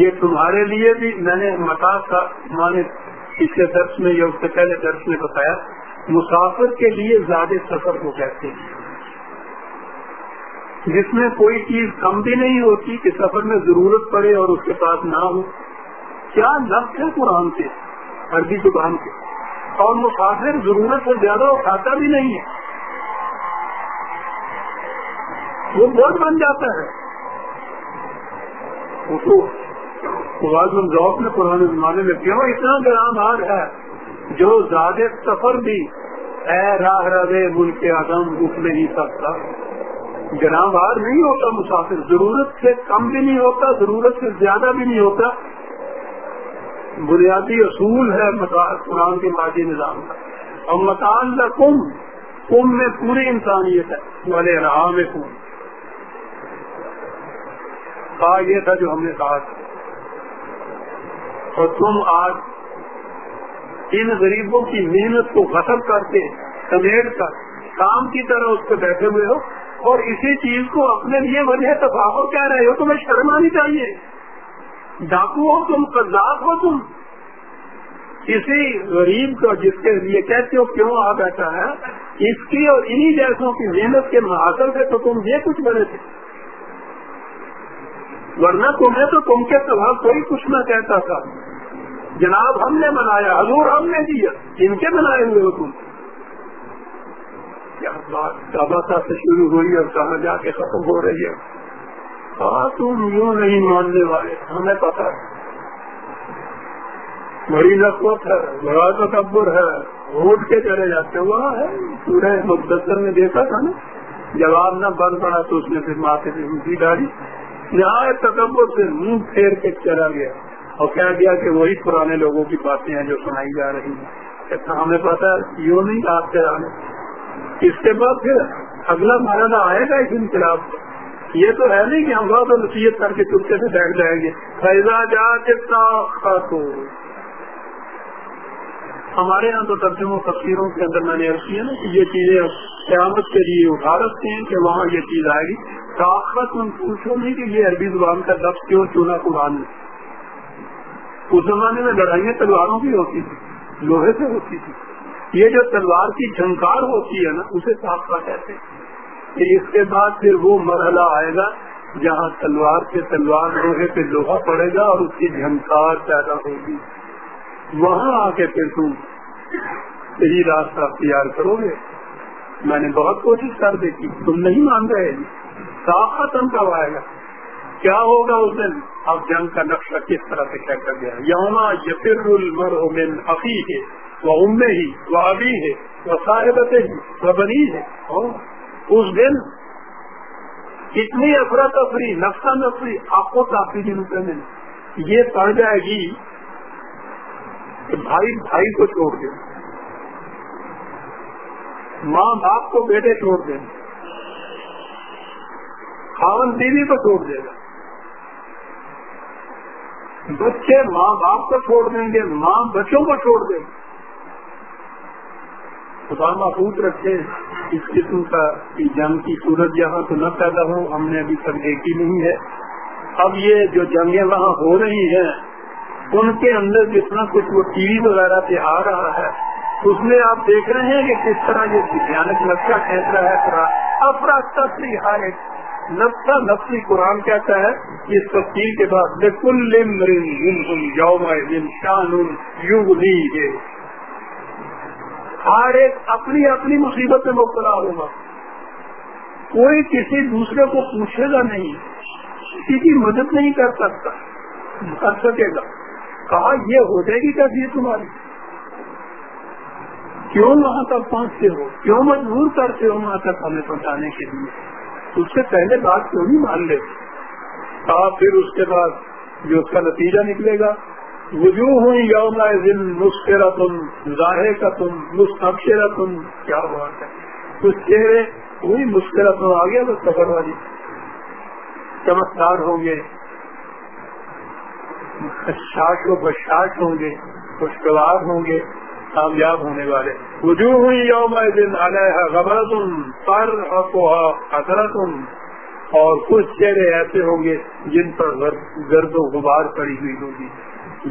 Speaker 1: یہ تمہارے لیے بھی، میں نے متا مانے پچھلے درس میں یا اس سے پہلے درس میں بتایا، مسافر کے لیے زیادہ سفر کو کہتے ہیں۔ جس میں کوئی چیز کم بھی نہیں ہوتی کہ سفر میں ضرورت پڑے اور اس کے پاس نہ ہو۔ کیا لفظ ہے قرآن سے عربی زبان کے۔ اور مسافر ضرورت سے زیادہ اٹھاتا بھی نہیں ہے۔ وہ بہت بن جاتا ہے۔ ذوق میں پرانے زمانے میں کیوں اتنا گرام ہار ہے جو زیادہ سفر بھی اے راہ رہے ملک آدم اٹھ نہیں سکتا۔ گرام ہار نہیں ہوتا مسافر، ضرورت سے کم بھی نہیں ہوتا، ضرورت سے زیادہ بھی نہیں ہوتا۔ بنیادی اصول ہے قرآن کے ماضی نظام کا۔ اور مکان کم کم میں پوری انسانیت ہے، والے راہ میں کم کہا یہ تھا جو ہم نے کہا تھا۔ اور تم آج ان غریبوں کی محنت کو ختم کر کے سمیٹ کر، کام کی طرح اس پہ بیٹھے ہوئے ہو اور اسی چیز کو اپنے لیے وجہ تفاق کہہ رہے ہو، تمہیں شرم آنی چاہیے۔ ڈاکو ہو تم قزاق ہو تم۔ کسی غریب کو جس کے لیے کہتے ہو، کیوں آ بیٹھا ہے؟ اس کی اور انہی جیسوں کی محنت کے محاصل سے تو تم یہ کچھ بنے تھے۔ ورنہ تمہیں تو تم کے سوا کوئی کچھ نہ کہتا تھا۔ جناب ہم نے بنایا حضور ہم نے دیا، ان کے بنائے ہوئے ہو تم کیا بات سے شروع ہوئی اور کہاں جا کے ختم ہو رہی ہے۔ ہاں تم یوں نہیں ماننے والے، ہمیں پتا ہے۔ بڑی نقوت ہے، بڑا تکبر ہے۔ اٹھ کے چلے جاتے وہاں ہے پورے مقدر میں دیکھا تھا نا۔ جواب نہ بند پڑا تو اس نے پھر ماتھے سے اونچی ڈالی۔ یہاں تکبر سے منہ پھیر کے چلا گیا۔ اور کہہ دیا کہ وہی پرانے لوگوں کی باتیں ہیں جو سنائی جا رہی ہیں۔ اچھا، ہمیں پتا یوں نہیں آپ کے اس کے بعد پھر اگلا مرحلہ آئے گا اس انقلاب یہ تو ہے نہیں کہ ہم بہت نصیحت کر کے چپکے سے بیٹھ جائیں گے۔ فیضا جا کے ہمارے یہاں تو ترجمہ تفسیروں کے اندر میں نے عرض کیا نا کہ یہ چیزیں قیامت کے لیے اٹھا رکھتے ہیں کہ وہاں یہ چیز آئے گی۔ طاقت ان پوچھو نہیں کہ یہ عربی زبان کا لفظ کیوں چنا قرآن نے۔ اس زمانے میں لڑائیاں تلواروں کی ہوتی تھی لوہے سے ہوتی تھی یہ جو تلوار کی جھنکار ہوتی ہے نا، اسے طاقت کہتے ہیں۔ کہ اس کے بعد پھر وہ مرحلہ آئے گا جہاں تلوار سے تلوار، لوہے پہ لوہا پڑے گا اور اس کی جھنکار پیدا ہوگی۔ وہاں آ کے پھر تم یہی راستہ اختیار کرو گے۔ میں نے بہت کوشش کر دیکھی تم نہیں مان رہے۔ طاقت ہم کب آئے گا کیا ہوگا اس دن؟ اب جنگ کا نقشہ کس طرح سے کیا کر گیا یوما یفر المر من عقی ہے وہ امے ہی، وہ ابھی ہے، وہ صاحبت ہی، وہ بنی ہے۔ اس دن اتنی افراتفری نقصہ نفری آپ کو کافی دنوں میں یہ پڑ جائے گی کہ بھائی بھائی کو چھوڑ دیں ماں باپ کو بیٹے چھوڑ دیں خاون بیوی کو چھوڑ دے گا۔ بچے ماں باپ کو چھوڑ دیں گے، ماں بچوں کو چھوڑ دیں گے۔ خدا محفوظ رکھے، اس قسم کا جنگ کی صورت یہاں تو نہ پیدا ہو، ہم نے ابھی تک دیکھی نہیں ہے۔ اب یہ جو جنگیں وہاں ہو رہی ہیں، ان کے اندر جتنا کچھ وہ ٹی وی وغیرہ سے آ رہا ہے، اس میں آپ دیکھ رہے ہیں کہ کس طرح یہ وگیانک نقشہ کھینچ رہا ہے افراد ہر ایک نقصہ نفسی قرآن کہتا ہے، اس تفصیل کے بعد ہر ایک اپنی اپنی مصیبت میں مبتلا ہوگا۔ کوئی کسی دوسرے کو پوچھے گا نہیں، کسی کی مدد نہیں کر سکتا، کر سکے گا۔ کہا، یہ ہو جائے گی کیسی تمہاری۔ کیوں وہاں تک پہنچتے ہو؟ کیوں مجبور کرتے ہو وہاں تک ہمیں پہنچانے کے لیے؟ اس سے پہلے بات کیوں نہیں مان لیتے آپ پھر اس کے بعد جو اس کا نتیجہ نکلے گا، وجوہ ہوئی یوم دن مسکرا تم ظاہر کا تم مستقرا تم کیا بات ہے؟ کچھ چہرے وہی مسکرا تم آ گیا، بس سفر والی۔ چمکدار ہوں گے۔ شاٹ و بشاٹ ہوں گے، خوشگوار ہوں گے۔ کامیاب ہونے والے۔ وجوہ ہوئی یوم دن علیہ خبر تم پر حسرت۔ اور کچھ چہرے ایسے ہوں گے جن پر گرد و غبار پڑی ہوئی ہوگی۔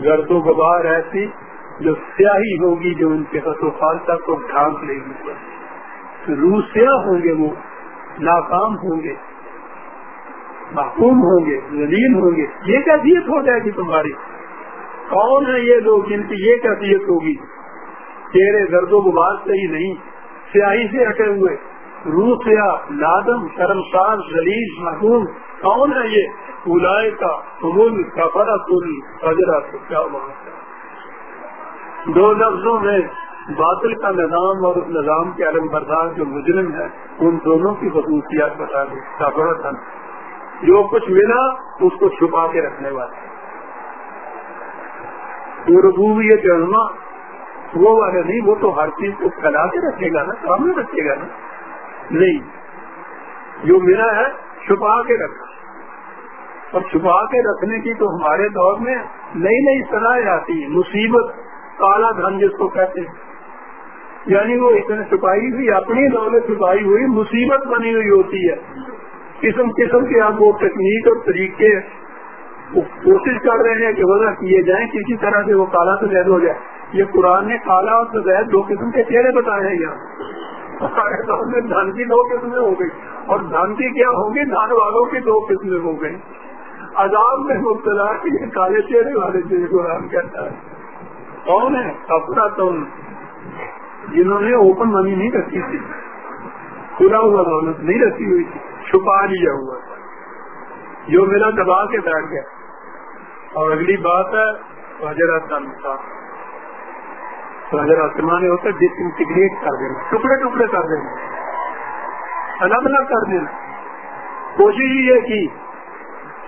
Speaker 1: گرد و غبار ایسی جو سیاہی ہوگی جو ان کے حس و خالصہ کو ڈھانک لے گی۔ روسیا ہوں گے وہ، ناکام ہوں گے، محکوم ہوں گے، ذلیل ہوں گے۔ یہ کیفیت ہو جائے گی تمہاری۔ کون ہے یہ لوگ جن کی یہ کیفیت ہوگی؟ چہرے گرد و غبار سے ہی نہیں، سیاہی سے ہٹے ہوئے۔ روسیا نادم، شرمسار، ذلیل محکوم کون ہے یہ؟ اولائے کا قبول کفرا کل اجرا کیا دو لفظوں میں باطل کا نظام اور اس نظام کے علم بردار جو مجرم ہے، ان دونوں کی خصوصیات بتا دیں۔ کفرت جو کچھ ملا، اس کو چھپا کے رکھنے والے ربوبیت علما وہ والے نہیں، وہ تو ہر چیز کو پھیلا کے رکھے گا نا سامنے رکھے گا نا۔ نہیں، جو ملا ہے، چھپا کے رکھا۔ اور چھپا کے رکھنے کی تو ہمارے دور میں نئی نئی صلاح آتی مصیبت، کالا دھن جس کو کہتے ہیں۔ یعنی وہ اتنے چھپائی ہوئی، اپنی دولت چھپائی ہوئی، مصیبت بنی ہوئی ہوتی ہے۔ قسم قسم کے آپ وہ تکنیک اور طریقے کوشش کر رہے ہیں کہ وضع کیے جائیں کسی طرح سے وہ کالا تو زید ہو جائے یہ قرآن نے کالا اور سزید دو قسم کے چہرے بتائے ہیں یہاں۔ میں دھن کی دو قسمیں ہو گئی۔ اور دھن کی کیا ہوگی دھان والوں کی دو قسمیں ہو گئی۔ عذاب میں مبتلا یہ کالے چہرے والے چہرے قرآن کہتا ہے۔ کون ہے؟ اپنا تم جنہوں نے اوپن منی نہیں رکھی تھی۔ کھلا ہوا دولت نہیں رکھی ہوئی تھی۔ چھپا لیا ہوا تھا۔ جو میرا دبا کے بیٹھ گیا۔ اور اگلی بات ہے حضرت حضرت ہوتا ہے ڈس انٹیگریٹ کر دینا، ٹکڑے ٹکڑے کر دینا۔ الگ الگ کر دینا۔ کوشش یہ کی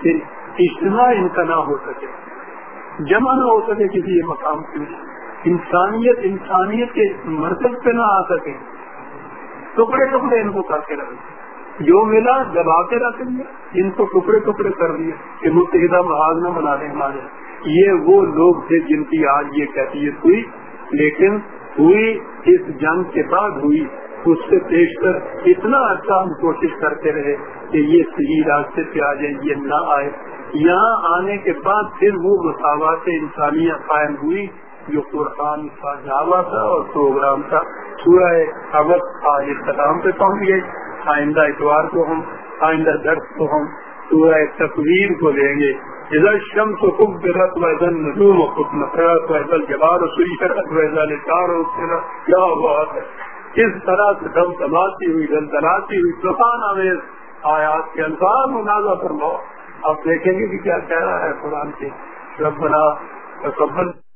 Speaker 1: کہ اجتماع ان کا نہ ہو سکے، جمع نہ ہو سکے کسی مقام کی انسانیت انسانیت کے مرکز پہ نہ آ سکے۔ ٹکڑے ٹکڑے ان کو کر کے رکھے جو ملا دبا کے رکھ دیا ان کو ٹکڑے ٹکڑے کر دیے کہ متحدہ محاذ نہ بنا دیں ہمارے یہ وہ لوگ تھے جن کی آج یہ کیفیت ہوئی، لیکن ہوئی اس جنگ کے بعد ہوئی۔ اس سے پیش کر اتنا اچھا ہم کوشش کرتے رہے کہ یہ صحیح راستے پہ آ جائے یہ نہ آئے۔ یہاں آنے کے بعد پھر وہ مساوات انسانیہ قائم ہوئی، جو قرآن کا جاوا تھا اور پروگرام تھا۔ سورہ خبر آج اختتام پہ پہنچ گئے۔ آئندہ اتوار کو ہم، آئندہ درد کو ہم سورہ تصویر کو لیں گے۔ ادھر شم تو خود برت ویزن نظوم و خود نفرت ویزل جبار سیرت ویزل چار کیا بات ہے؟ کس طرح سے دم تماتی ہوئی، دم تلاتی ہوئی طوفان آمیز آیات کے انسار منازع فرماؤ۔ آپ دیکھیں گے کہ کیا کہہ رہا ہے قرآن کے۔ ربنا تقبل۔